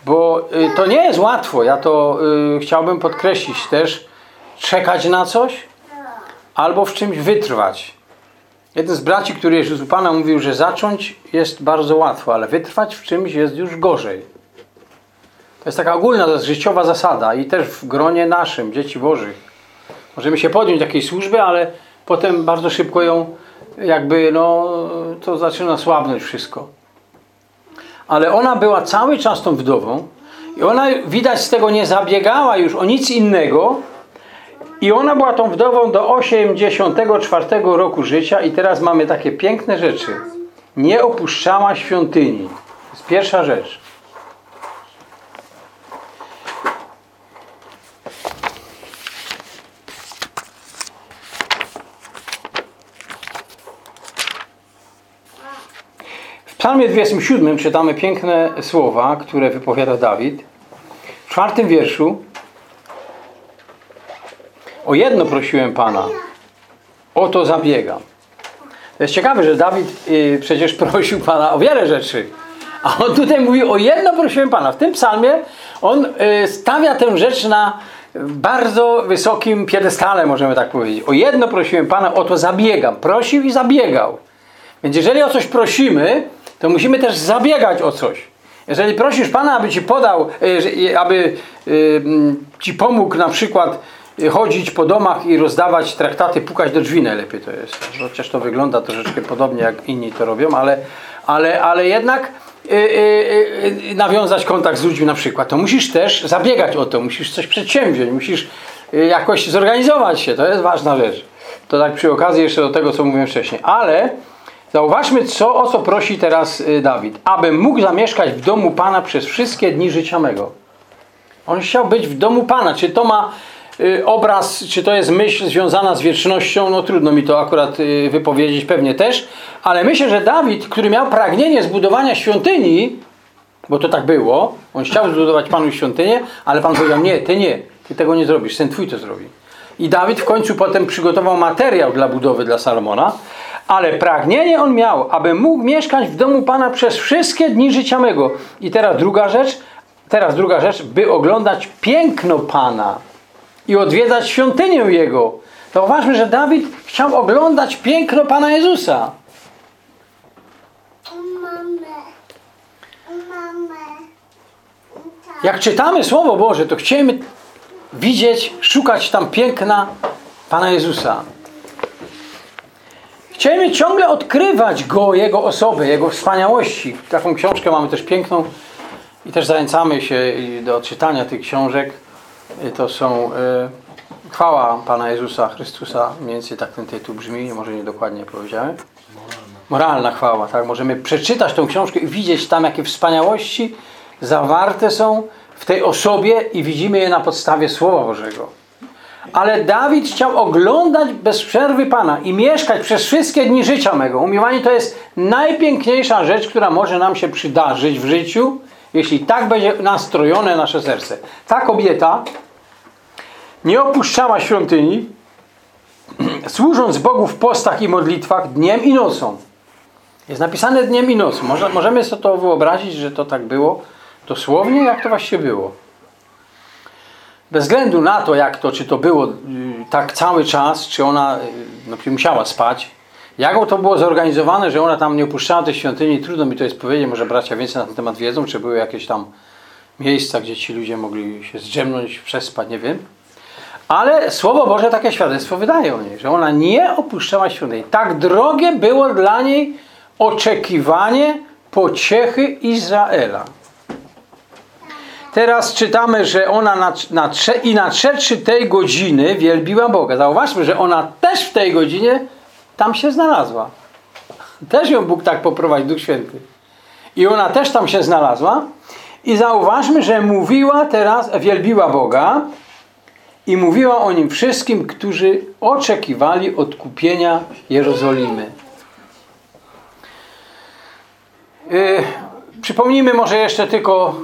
Bo y, to nie jest łatwo. Ja to y, chciałbym podkreślić też. Czekać na coś, albo w czymś wytrwać. Jeden z braci, który jest u Pana, mówił, że zacząć jest bardzo łatwo, ale wytrwać w czymś jest już gorzej. To jest taka ogólna, życiowa zasada i też w gronie naszym, dzieci Bożych. Możemy się podjąć jakiejś służby, ale potem bardzo szybko ją jakby, no, to zaczyna słabnąć wszystko. Ale ona była cały czas tą wdową i ona widać z tego nie zabiegała już o nic innego, i ona była tą wdową do 84 roku życia i teraz mamy takie piękne rzeczy. Nie opuszczała świątyni. To jest pierwsza rzecz. W psalmie 27 czytamy piękne słowa, które wypowiada Dawid. W czwartym wierszu o jedno prosiłem Pana, o to zabiegam. To jest ciekawe, że Dawid y, przecież prosił Pana o wiele rzeczy. A on tutaj mówi, o jedno prosiłem Pana. W tym psalmie on y, stawia tę rzecz na bardzo wysokim piedestale, możemy tak powiedzieć. O jedno prosiłem Pana, o to zabiegam. Prosił i zabiegał. Więc jeżeli o coś prosimy, to musimy też zabiegać o coś. Jeżeli prosisz Pana, aby Ci podał, y, że- aby y, mm, Ci pomógł na przykład y, chodzić po domach i rozdawać traktaty, pukać do drzwi najlepiej to jest. Chociaż to wygląda troszeczkę podobnie jak inni to robią, ale, ale, ale jednak y, y, y, nawiązać kontakt z ludźmi na przykład, to musisz też zabiegać o to, musisz coś przedsięwziąć, musisz jakoś zorganizować się, to jest ważna rzecz. To tak przy okazji jeszcze do tego, co mówiłem wcześniej. Ale zauważmy, co, o co prosi teraz Dawid. Abym mógł zamieszkać w domu Pana przez wszystkie dni życia mego. On chciał być w domu Pana. Czy to ma obraz, czy to jest myśl związana z wiecznością? No trudno mi to akurat y, wypowiedzieć, pewnie też. Ale myślę, że Dawid, który miał pragnienie zbudowania świątyni, bo to tak było, on chciał zbudować Panu świątynię, ale Pan powiedział, nie, Ty nie, Ty tego nie zrobisz, Syn Twój to zrobi. I Dawid w końcu potem przygotował materiał dla budowy dla Salomona, ale pragnienie on miał, aby mógł mieszkać w domu Pana przez wszystkie dni życia mego. I teraz druga rzecz, teraz druga rzecz, by oglądać piękno Pana i odwiedzać świątynię Jego. Zauważmy, że Dawid chciał oglądać piękno Pana Jezusa. Tak. Jak czytamy Słowo Boże, to chcemy widzieć, szukać tam piękna Pana Jezusa. Chcemy ciągle odkrywać Go, Jego osobę, Jego wspaniałości. Taką książkę mamy też piękną i też zachęcamy się do czytania tych książek. To są e, Chwała Pana Jezusa Chrystusa, mniej więcej tak ten tytuł brzmi, może nie dokładnie powiedziałem. Moralna chwała, tak? Możemy przeczytać tą książkę i widzieć tam, jakie wspaniałości zawarte są w tej osobie i widzimy je na podstawie Słowa Bożego. Ale Dawid chciał oglądać bez przerwy Pana i mieszkać przez wszystkie dni życia mego. Umiłowanie to jest najpiękniejsza rzecz, która może nam się przydarzyć w życiu, jeśli tak będzie nastrojone nasze serce. Ta kobieta nie opuszczała świątyni, służąc Bogu w postach i modlitwach dniem i nocą. Jest napisane dniem i nocą. Może, możemy sobie to wyobrazić, że to tak było dosłownie, jak to właściwie było. Bez względu na to, jak to, czy to było y, tak cały czas, czy ona y, no, musiała spać, jak to było zorganizowane, że ona tam nie opuszczała tej świątyni, trudno mi to jest powiedzieć, może bracia więcej na ten temat wiedzą, czy były jakieś tam miejsca, gdzie ci ludzie mogli się zdrzemnąć, przespać, nie wiem. Ale Słowo Boże takie świadectwo wydaje o niej, że ona nie opuszczała świątyni. Tak drogie było dla niej oczekiwanie pociechy Izraela. Teraz czytamy, że ona na, na, i nadszedłszy tej godziny wielbiła Boga. Zauważmy, że ona też w tej godzinie tam się znalazła. Też ją Bóg tak poprowadził, Duch Święty. I ona też tam się znalazła. I zauważmy, że mówiła teraz, wielbiła Boga i mówiła o nim wszystkim, którzy oczekiwali odkupienia Jerozolimy. Yy, przypomnijmy może jeszcze tylko,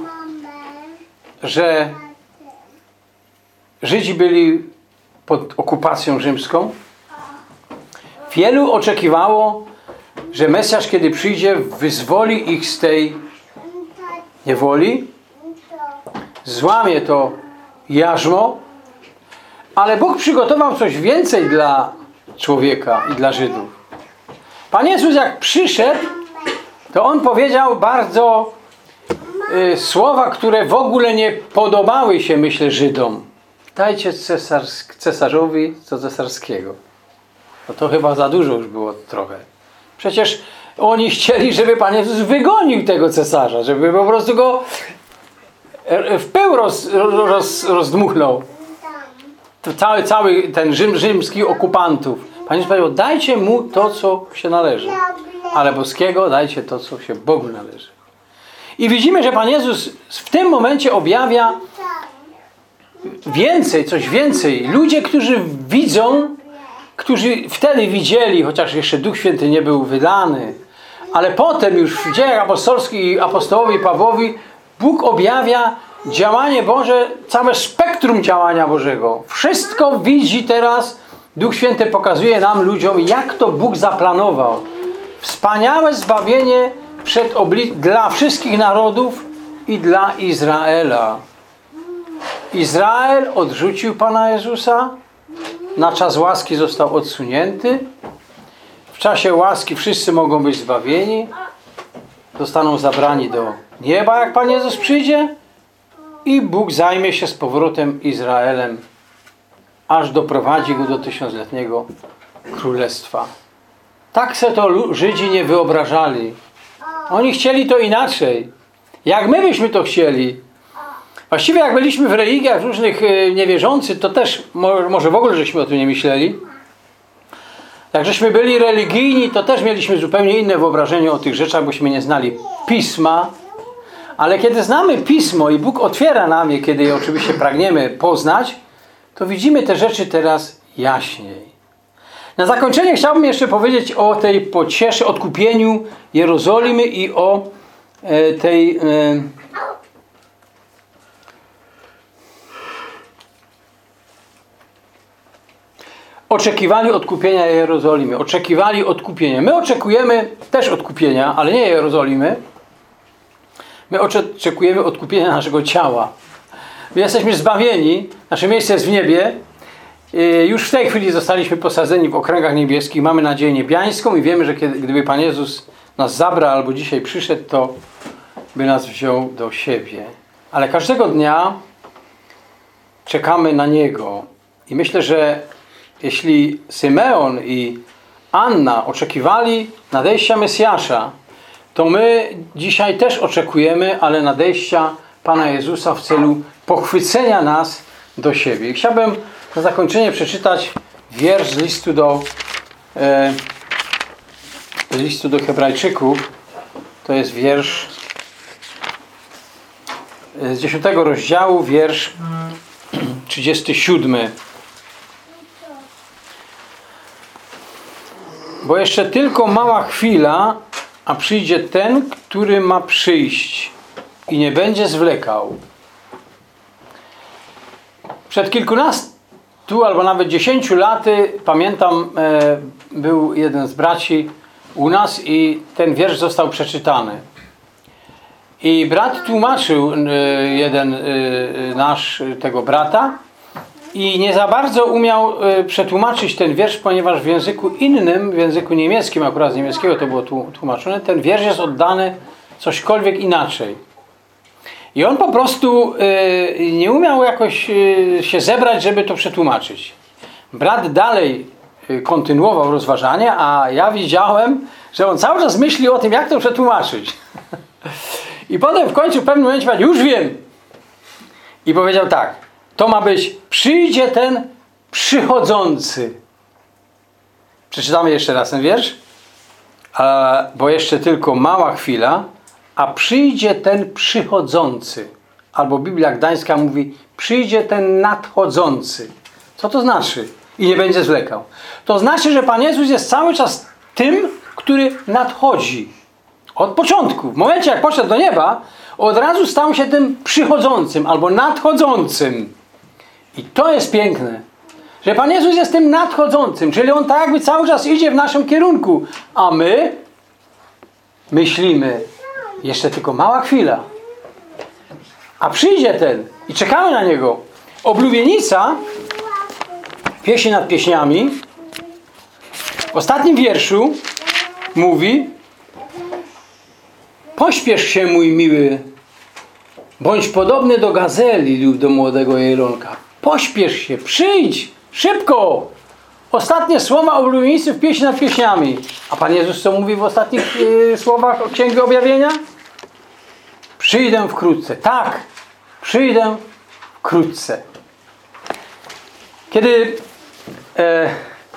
że Żydzi byli pod okupacją rzymską. Wielu oczekiwało, że Mesjasz, kiedy przyjdzie, wyzwoli ich z tej niewoli, złamie to jarzmo, ale Bóg przygotował coś więcej dla człowieka i dla Żydów. Pan Jezus jak przyszedł, to On powiedział bardzo y, słowa, które w ogóle nie podobały się, myślę, Żydom. Dajcie cesarz, cesarzowi co cesarskiego. No to chyba za dużo już było trochę. Przecież oni chcieli, żeby Pan Jezus wygonił tego cesarza, żeby po prostu go e, w pył roz, roz, rozdmuchnął. To cały, cały ten Rzym, rzymski okupantów. Pan Jezus powiedział, dajcie mu to, co się należy. Ale boskiego dajcie to, co się Bogu należy. I widzimy, że Pan Jezus w tym momencie objawia więcej, coś więcej. Ludzie, którzy widzą, którzy wtedy widzieli, chociaż jeszcze Duch Święty nie był wydany, ale potem już w dziejach apostolskich i apostołowi Pawłowi Bóg objawia działanie Boże, całe spektrum działania Bożego. Wszystko widzi teraz, Duch Święty pokazuje nam, ludziom, jak to Bóg zaplanował. Wspaniałe zbawienie przed obli- dla wszystkich narodów i dla Izraela. Izrael odrzucił Pana Jezusa, na czas łaski został odsunięty. W czasie łaski wszyscy mogą być zbawieni. Zostaną zabrani do nieba, jak Pan Jezus przyjdzie. I Bóg zajmie się z powrotem Izraelem, aż doprowadzi go do tysiącletniego królestwa. Tak se to Żydzi nie wyobrażali. Oni chcieli to inaczej. Jak my byśmy to chcieli. Właściwie jak byliśmy w religiach różnych e, niewierzących, to też mo- może w ogóle żeśmy o tym nie myśleli. Jak żeśmy byli religijni, to też mieliśmy zupełnie inne wyobrażenie o tych rzeczach, bośmy nie znali Pisma. Ale kiedy znamy Pismo i Bóg otwiera nam je, kiedy je oczywiście pragniemy poznać, to widzimy te rzeczy teraz jaśniej. Na zakończenie chciałbym jeszcze powiedzieć o tej pocieszy, odkupieniu Jerozolimy i o e, tej... oczekiwali odkupienia Jerozolimy. Oczekiwali odkupienia. My oczekujemy też odkupienia, ale nie Jerozolimy. My oczekujemy odkupienia naszego ciała. My jesteśmy zbawieni, nasze miejsce jest w niebie. Yy, Już w tej chwili zostaliśmy posadzeni w okręgach niebieskich. Mamy nadzieję niebiańską i wiemy, że kiedy, gdyby Pan Jezus nas zabrał albo dzisiaj przyszedł, to by nas wziął do siebie. Ale każdego dnia czekamy na Niego. I myślę, że jeśli Symeon i Anna oczekiwali nadejścia Mesjasza, to my dzisiaj też oczekujemy, ale nadejścia Pana Jezusa w celu pochwycenia nas do siebie. I chciałbym na zakończenie przeczytać wiersz z listu do, e, z listu do Hebrajczyków. To jest wiersz e, z 10 rozdziału, wiersz 37. Bo jeszcze tylko mała chwila, a przyjdzie ten, który ma przyjść i nie będzie zwlekał. Przed kilkunastu albo nawet dziesięciu laty, pamiętam, e, był jeden z braci u nas i ten wiersz został przeczytany. I brat tłumaczył, e, jeden e, nasz, tego brata, i nie za bardzo umiał e, przetłumaczyć ten wiersz, ponieważ w języku innym, w języku niemieckim, akurat z niemieckiego to było tłu- tłumaczone, ten wiersz jest oddany cośkolwiek inaczej. I on po prostu e, nie umiał jakoś e, się zebrać, żeby to przetłumaczyć. Brat dalej kontynuował rozważanie, a ja widziałem, że on cały czas myśli o tym, jak to przetłumaczyć. I potem w końcu w pewnym momencie powiedział, już wiem. I powiedział tak, to ma być, przyjdzie ten przychodzący. Przeczytamy jeszcze raz ten wiersz. Bo jeszcze tylko mała chwila, a przyjdzie ten przychodzący. Albo Biblia Gdańska mówi, przyjdzie ten nadchodzący. Co to znaczy? I nie będzie zwlekał. To znaczy, że Pan Jezus jest cały czas tym, który nadchodzi. Od początku. W momencie, jak poszedł do nieba, od razu stał się tym przychodzącym albo nadchodzącym. I to jest piękne. Że Pan Jezus jest tym nadchodzącym, czyli On tak jakby cały czas idzie w naszym kierunku, a my myślimy, jeszcze tylko mała chwila, a przyjdzie ten i czekamy na Niego. Oblubienica, pieśń nad pieśniami, w ostatnim wierszu mówi Pośpiesz się, mój miły, bądź podobny do gazeli lub do młodego jelonka. Pośpiesz się, przyjdź, szybko! Ostatnie słowa oblubienicy w pieśni nad pieśniami. A Pan Jezus co mówi w ostatnich yy, słowach Księgi Objawienia? Przyjdę wkrótce. Tak, przyjdę wkrótce. Kiedy e,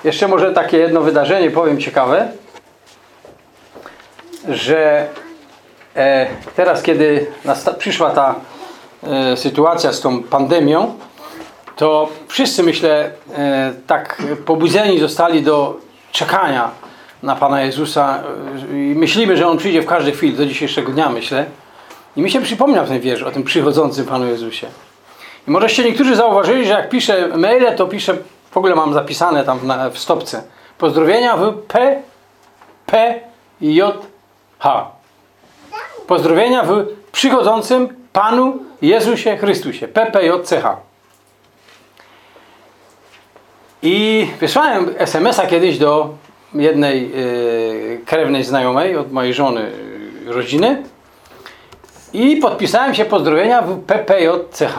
jeszcze może takie jedno wydarzenie powiem ciekawe, że e, teraz kiedy przyszła ta e, sytuacja z tą pandemią, to wszyscy myślę e, tak pobudzeni zostali do czekania na Pana Jezusa e, i myślimy, że On przyjdzie w każdej chwili, do dzisiejszego dnia myślę. I mi się przypomniał ten wiersz o tym przychodzącym Panu Jezusie. I możeście niektórzy zauważyli, że jak piszę maile, to piszę, w ogóle mam zapisane tam w stopce. Pozdrowienia w P, P, J, H. Pozdrowienia w przychodzącym Panu Jezusie Chrystusie. P, P, J, C, H. I wysłałem SMS-a kiedyś do jednej yy, krewnej znajomej od mojej żony yy, rodziny i podpisałem się pozdrowienia w PPJCH.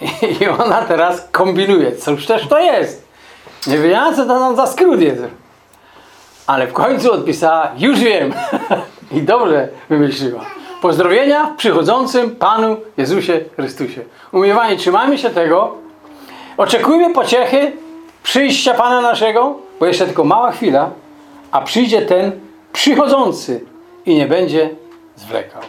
I ona teraz kombinuje, cóż też to jest. Nie wiedziała, co to nam za skrót jest. Ale w końcu odpisała, już wiem. I dobrze wymyśliła. Pozdrowienia przychodzącym Panu Jezusie Chrystusie. Umiewani, trzymajmy się tego. Oczekujmy pociechy przyjścia Pana naszego, bo jeszcze tylko mała chwila, a przyjdzie ten przychodzący i nie będzie zwlekał.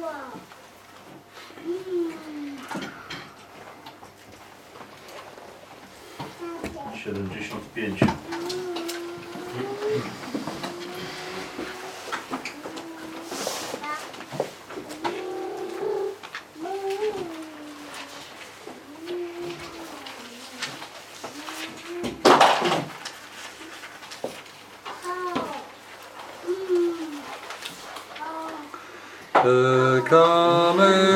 Wow. 75. Czekamy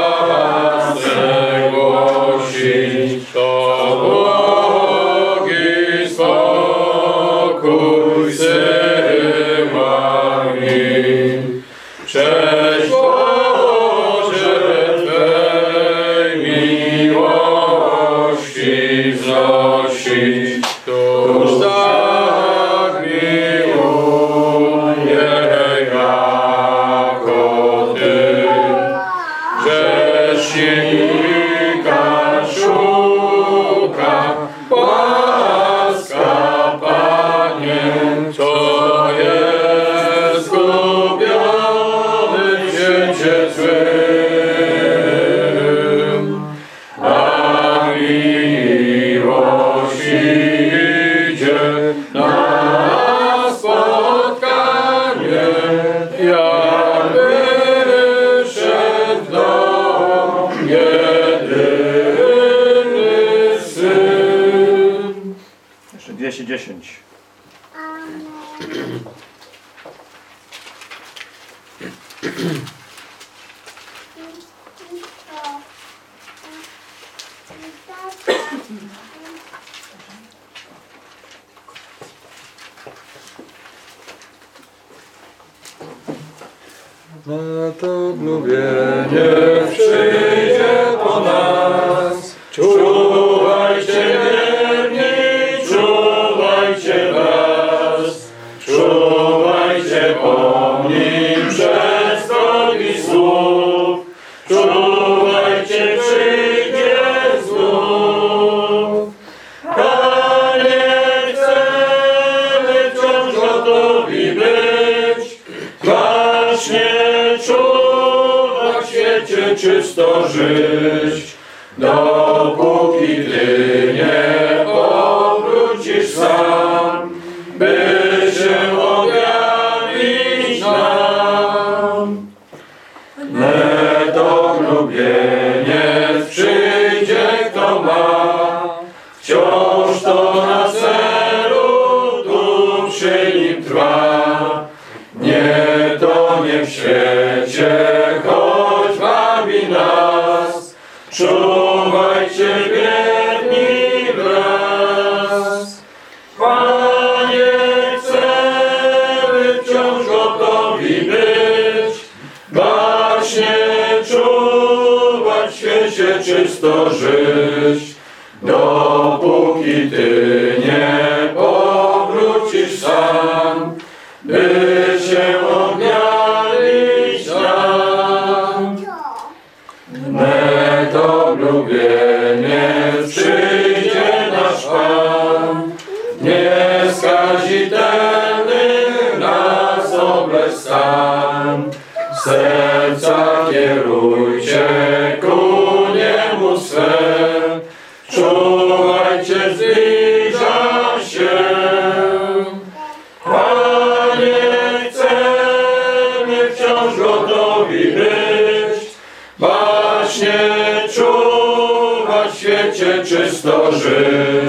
świecie czysto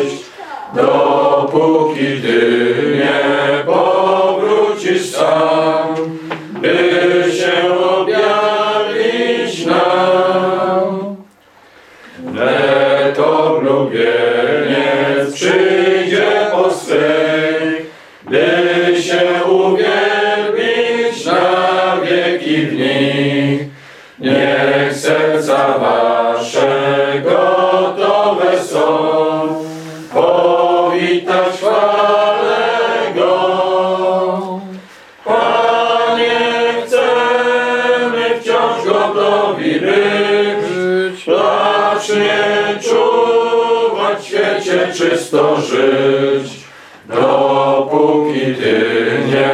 czysto żyć, dopóki Ty nie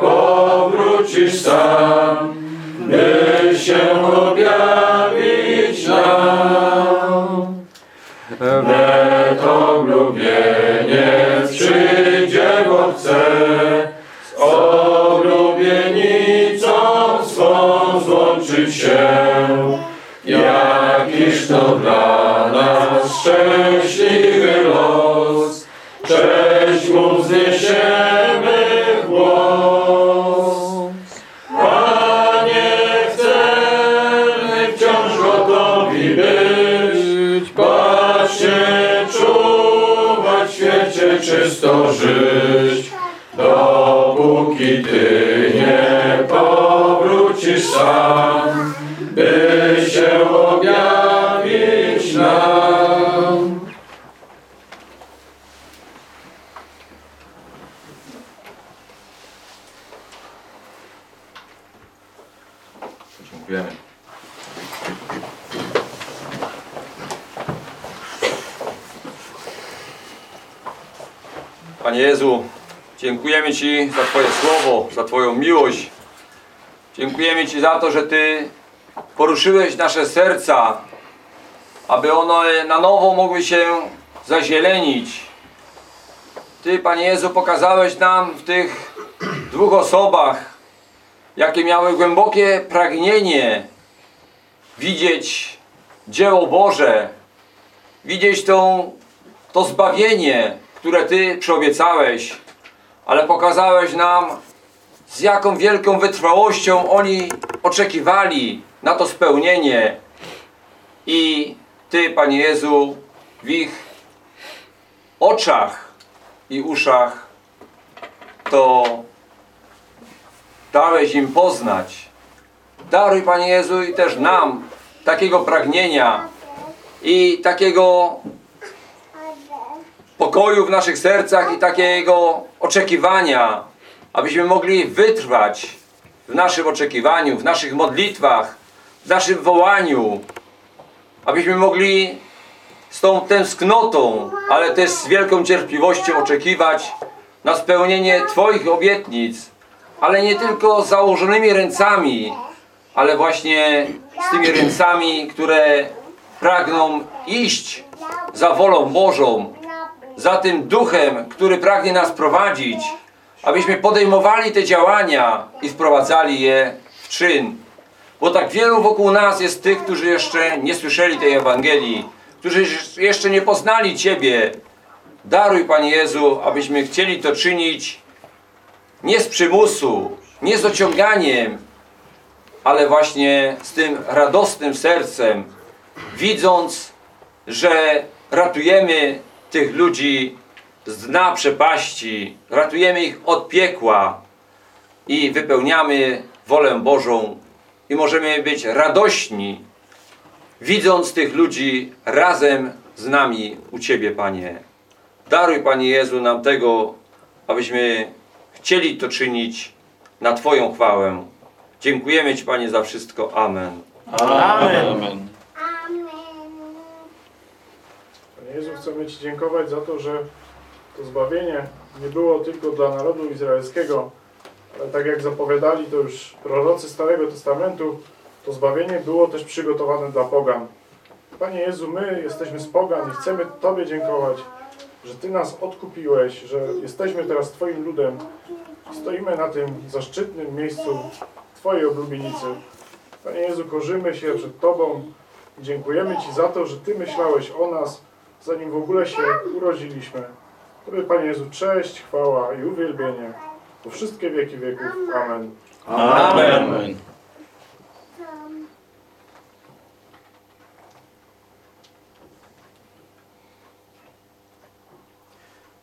powrócisz sam by się objawić nam. Wnet oblubieniec przyjdzie, bo chce z oblubienicą swą złączyć się. Jakiż to dla czysto żyć, dopóki Ty nie powrócisz sam, by się objawić nam. Dziękujemy. Panie Jezu, dziękujemy Ci za Twoje słowo, za Twoją miłość. Dziękujemy Ci za to, że Ty poruszyłeś nasze serca, aby one na nowo mogły się zazielenić. Ty, Panie Jezu, pokazałeś nam w tych dwóch osobach, jakie miały głębokie pragnienie widzieć dzieło Boże, widzieć tą, to zbawienie, które Ty przyobiecałeś, ale pokazałeś nam, z jaką wielką wytrwałością oni oczekiwali na to spełnienie. I Ty, Panie Jezu, w ich oczach i uszach to dałeś im poznać. Daruj, Panie Jezu, i też nam takiego pragnienia i takiego pokoju w naszych sercach i takiego oczekiwania, abyśmy mogli wytrwać w naszym oczekiwaniu, w naszych modlitwach, w naszym wołaniu, abyśmy mogli z tą tęsknotą, ale też z wielką cierpliwością oczekiwać na spełnienie Twoich obietnic, ale nie tylko z założonymi ręcami, ale właśnie z tymi ręcami, które pragną iść za wolą Bożą, za tym duchem, który pragnie nas prowadzić, abyśmy podejmowali te działania i wprowadzali je w czyn. Bo tak wielu wokół nas jest tych, którzy jeszcze nie słyszeli tej Ewangelii, którzy jeszcze nie poznali Ciebie, Daruj, Panie Jezu, abyśmy chcieli to czynić nie z przymusu, nie z ociąganiem, ale właśnie z tym radosnym sercem, widząc, że ratujemy tych ludzi z dna przepaści, ratujemy ich od piekła i wypełniamy wolę Bożą i możemy być radośni, widząc tych ludzi razem z nami u Ciebie, Panie. Daruj, Panie Jezu, nam tego, abyśmy chcieli to czynić na Twoją chwałę. Dziękujemy Ci, Panie, za wszystko. Amen. Amen. Amen. Panie Jezu, chcemy Ci dziękować za to, że to zbawienie nie było tylko dla narodu izraelskiego, ale tak jak zapowiadali to już prorocy Starego Testamentu, to zbawienie było też przygotowane dla pogan. Panie Jezu, my jesteśmy z pogan i chcemy Tobie dziękować, że Ty nas odkupiłeś, że jesteśmy teraz Twoim ludem. Stoimy na tym zaszczytnym miejscu Twojej oblubienicy. Panie Jezu, korzymy się przed Tobą dziękujemy Ci za to, że Ty myślałeś o nas, zanim w ogóle się urodziliśmy. Tobie, Panie Jezu, cześć, chwała i uwielbienie po wszystkie wieki wieków. Amen. Amen. Amen.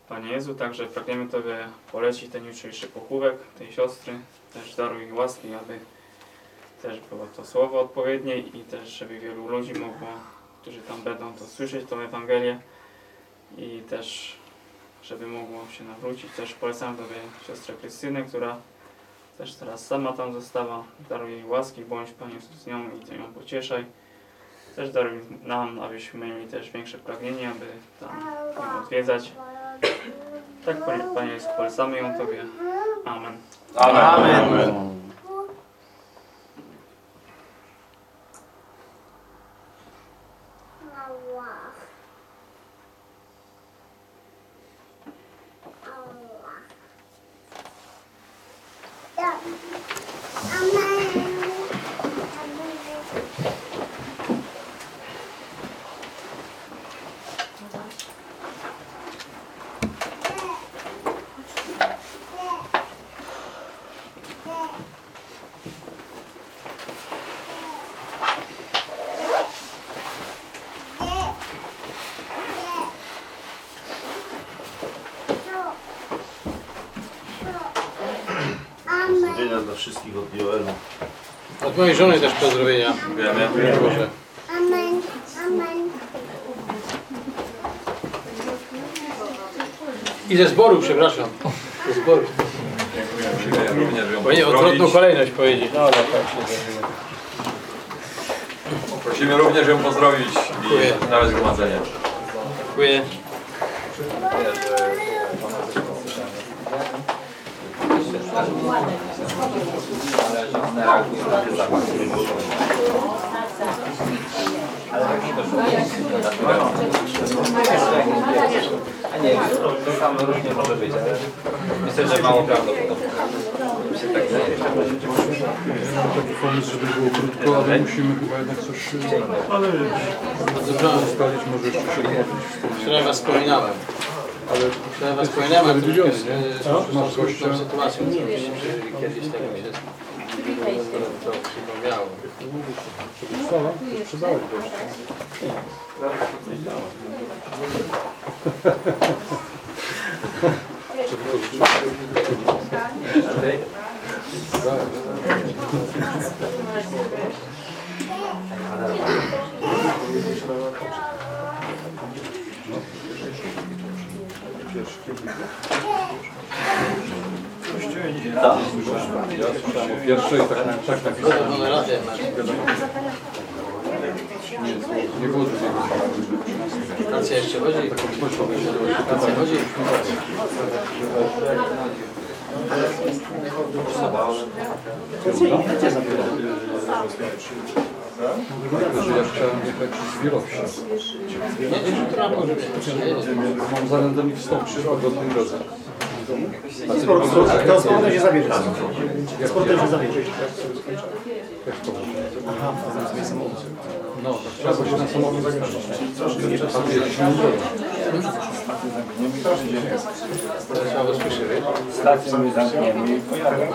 Panie Jezu, także pragniemy Tobie polecić ten jutrzejszy pochówek tej siostry. Też daruj łaski, aby też było to słowo odpowiednie i też, żeby wielu ludzi mogło, którzy tam będą, to słyszeć tą Ewangelię i też, żeby mogło się nawrócić. Też polecam Tobie siostrę Krystynę, która też teraz sama tam została. Daruj jej łaski, bądź Panie z nią i Ty ją pocieszaj. Też daruj nam, abyśmy mieli też większe pragnienie, aby tam ją odwiedzać. Tak, Panie, Panie polecamy ją Tobie. Amen. Amen. Mała. Mała. Ja. Amen. Amen. Pozdrowienia dla wszystkich od Joela. Od mojej żony też pozdrowienia. Dziękujemy. Boże. Amen. Amen. I ze zboru, przepraszam. Ze zboru. Dziękujemy również ją Powinien pozdrowić. odwrotną kolejność powiedzieć. No, Prosimy również ją pozdrowić Dziękuję. i nawet zgromadzenie. Dziękuję. A nie, to samo różnie może być, ale myślę, że mało prawdopodobne. Mi się tak zdaje. taki pomysł, żeby było krótko, ale musimy chyba jednak coś Dobrze. ustalić, może jeszcze się. Wczoraj was wspominałem. Ale was Wiedziałem, troszkę Masz z gościa? tą sytuacją, co mieliśmy kiedyś tego mi się to przypomniało. sprzedałeś gościa. Ja słyszałem o pierwszej, tak, tak, tak, No na radę masz. nie było drugiego. Racja jeszcze chodzi? Racja chodzi? że ja chciałem jechać z Wielosia. Mam zamiar ich wstąpić o tej drodze. To skąd się zabierze? Skąd się zabierze? Jak to Aha, No, trzeba się na samochód zagrać. A tu jakiś mam drogę. Słabo słyszę, wiesz? Stację my zamkniemy i pojadę.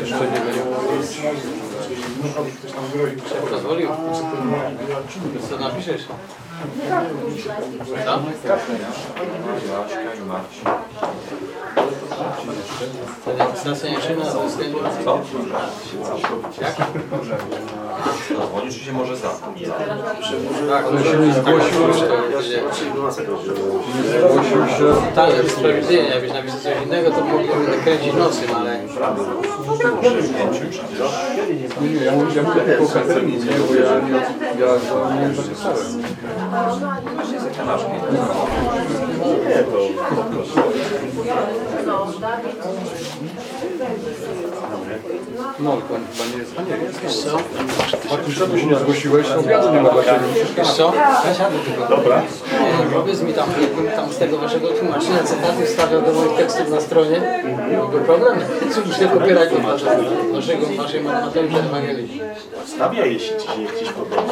Jeszcze nie będzie. Pozwolił. Co napiszesz? Co? Stacja nie czyna ze względu na co? On już się może sam. Tak, Ale się nie zgłosił, zgłosił się. Tak, jest sprawiedliwie, jakbyś napisał coś innego, to mogliby nakręcić nocy, no ale... Nie, ja mówię, ja mówię tylko o Katerynie, nie, bo ja nie, ja go nie zapisałem. みんな。No, to chyba nie jest, a nie jest. Co? Martin, czemu się nie zgłosiłeś? Obiadu nie ma dla Ciebie. Wiesz co? Dobra. Powiedz mi tam, tam z tego waszego tłumaczenia cytaty wstawiał do moich tekstów na stronie, byłby problem? Cóż, nie popierać do waszego, waszej Mateusza Ewangelii. Stawia, jeśli ci się gdzieś podoba.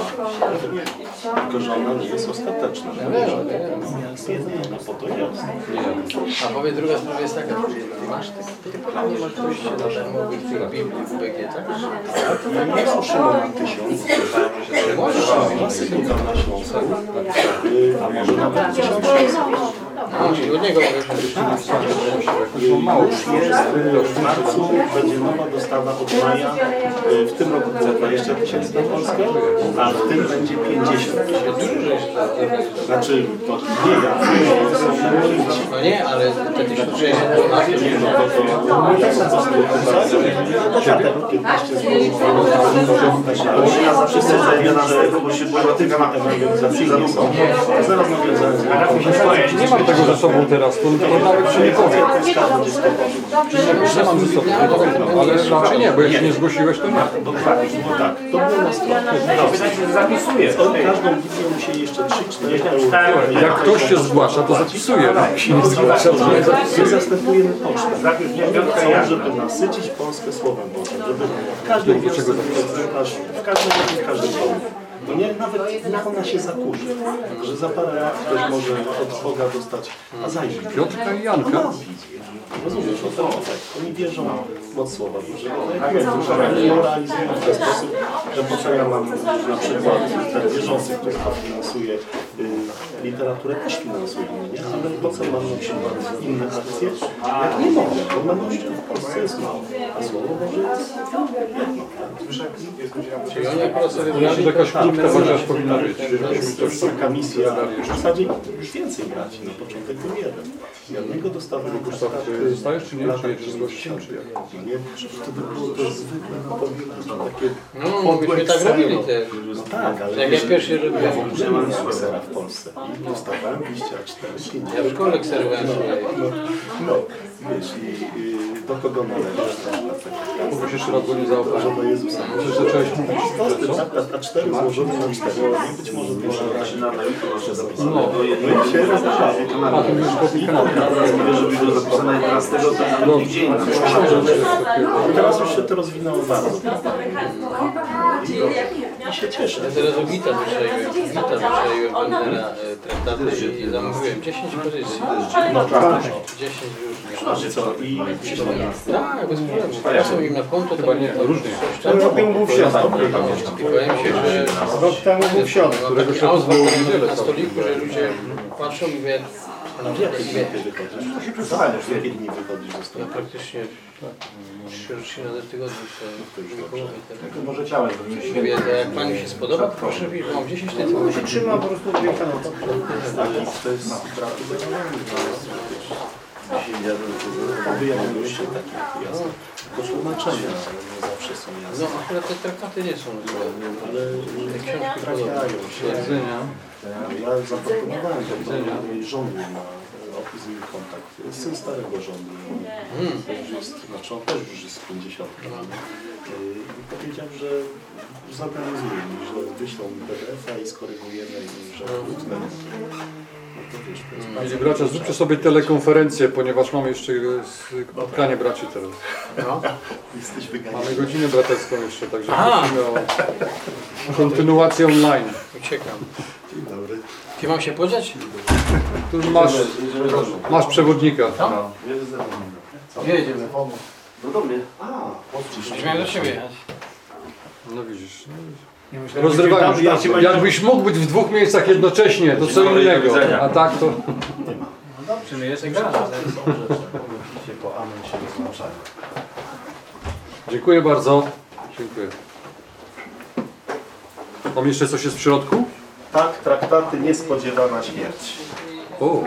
Tylko, że ona nie jest ostateczna. Ja wiem. No po to jest. A powie druga sprawa jest taka, ty masz, ty, ty pewnie nie masz dojścia do darmowych tych Biblii Moi, je suis en train de faire un no, od niego Już jest, y, w marcu będzie nowa dostawa od maja. Y, W tym roku było 20 tysięcy na Polskę, a w tym będzie 50 tysięcy. Znaczy, to nie ja, to są emeryci. No nie, ale te 1600 to na Dlatego 15 zł. Ja zawsze chcę tego, bo się boję tego na ewangelizacyjnie są. Zaraz nawiązałem Nie mam tego ze sobą teraz, to, nawet się nie powiem. Nie mam ze sobą, ale czy nie, bo jeśli nie zgłosiłeś, to nie. Tak, to było na stronie. Zapisuję. Musi jeszcze 3-4 euro. Jak ktoś się zgłasza, to zapisuje. Nie zgłasza, to nie zapisuje. My zastępujemy pocztę. Chcą, żeby nasycić Polskę Słowem Bożym, żeby w każdym w każdym w każdym. No nie, nawet niech ona się zakurzy, że za parę lat ktoś może od Boga dostać, a zajmij. Piotrka i Janka. Rozumiesz, o to tak. Oni wierzą moc Słowa Bożego. Tak jak oni ją realizują w ten sposób, że po co ja mam na przykład ten wierzący, który finansuje y, literaturę, też finansuje mnie, nie? Ale po co mam na przykład inne akcje? Jak nie mogę, bo menadżerów w Polsce jest mało, a Słowo Boże jest jedno. Akurat sobie Myślę, że wybrali jakaś krótka chociaż powinna być. To jest taka misja, w zasadzie już więcej braci, na początek był jeden. Jednego dostawałem Gustaw, ty zostajesz czy nie? Czy jedziesz z gościem, czy jak? Nie, wtedy było to zwykłe napominanie, takie No, myśmy tak robili też. No tak, ale Jak ja pierwszy robiłem. że mam ksera w Polsce i dostawałem liścia 4 Ja w szkole kserowałem no, no, wiesz, i y, do kogo należy zaopać. Że do Jezusa. Że zacząłeś mówić, a, cztery złożone na cztery. Być może to się Na jutro proszę zapisane. No. No i się rozważało. A, tu już kopii kanału. Teraz mówię, żeby było zapisane 11, to No, dzień. Teraz już się to rozwinęło bardzo. I się cieszę. Ja teraz o Gita wyczaiłem, Gita wyczaiłem Wendera e, traktaty i zamówiłem 10 pozycji. No tak. 10 już. Znaczy co, i Tak, bez problemu. Wpłacą im na konto, tam nie, różnie. coś tam. był w środku. I powiem się, że Rok temu był w środku. mam Którego się auswart było na- na stoliku, że ludzie patrzą i mówią, W jakie dni wychodzisz? W jakie dni wychodzisz ze ja stołu? praktycznie trzy trzy to nie połowy tego. Może ciałem, Mówię, to jak Pani się spodoba, to proszę wyjść, mam 10 tytułów. się trzyma po prostu dwie kanaty. Taki to jest takie jasne. Tylko tłumaczenia nie zawsze są No jasne. akurat te traktaty nie są złe. Ale Te książki trafiają się. Do. Ja zaproponowałem to żony na opis i kontakt. Syn starego. Już jest, znaczy on też już jest 50. I powiedział, że zorganizuje mi, że wyślą PDF-a i skorygujemy i że utnę. No wiesz, to jest Mili bracia, zróbcie sobie telekonferencję, ponieważ mamy jeszcze spotkanie braci teraz. No. Mamy godzinę braterską jeszcze, także Aha. prosimy o kontynuację online. Uciekam. Dzień dobry. Gdzie mam się podziać? Tu masz, masz przewodnika. No. Co? Jedziemy. No do mnie. A, miałem do jechać. No widzisz. Że Rozrywają Jakbyś mógł być w dwóch miejscach jednocześnie, to co innego. A tak to... Czy my jeszcze gramy? Po amen się rozłączają. Dziękuję bardzo. Dziękuję. Mam jeszcze coś jest w środku? Tak, traktaty Niespodziewana śmierć. O,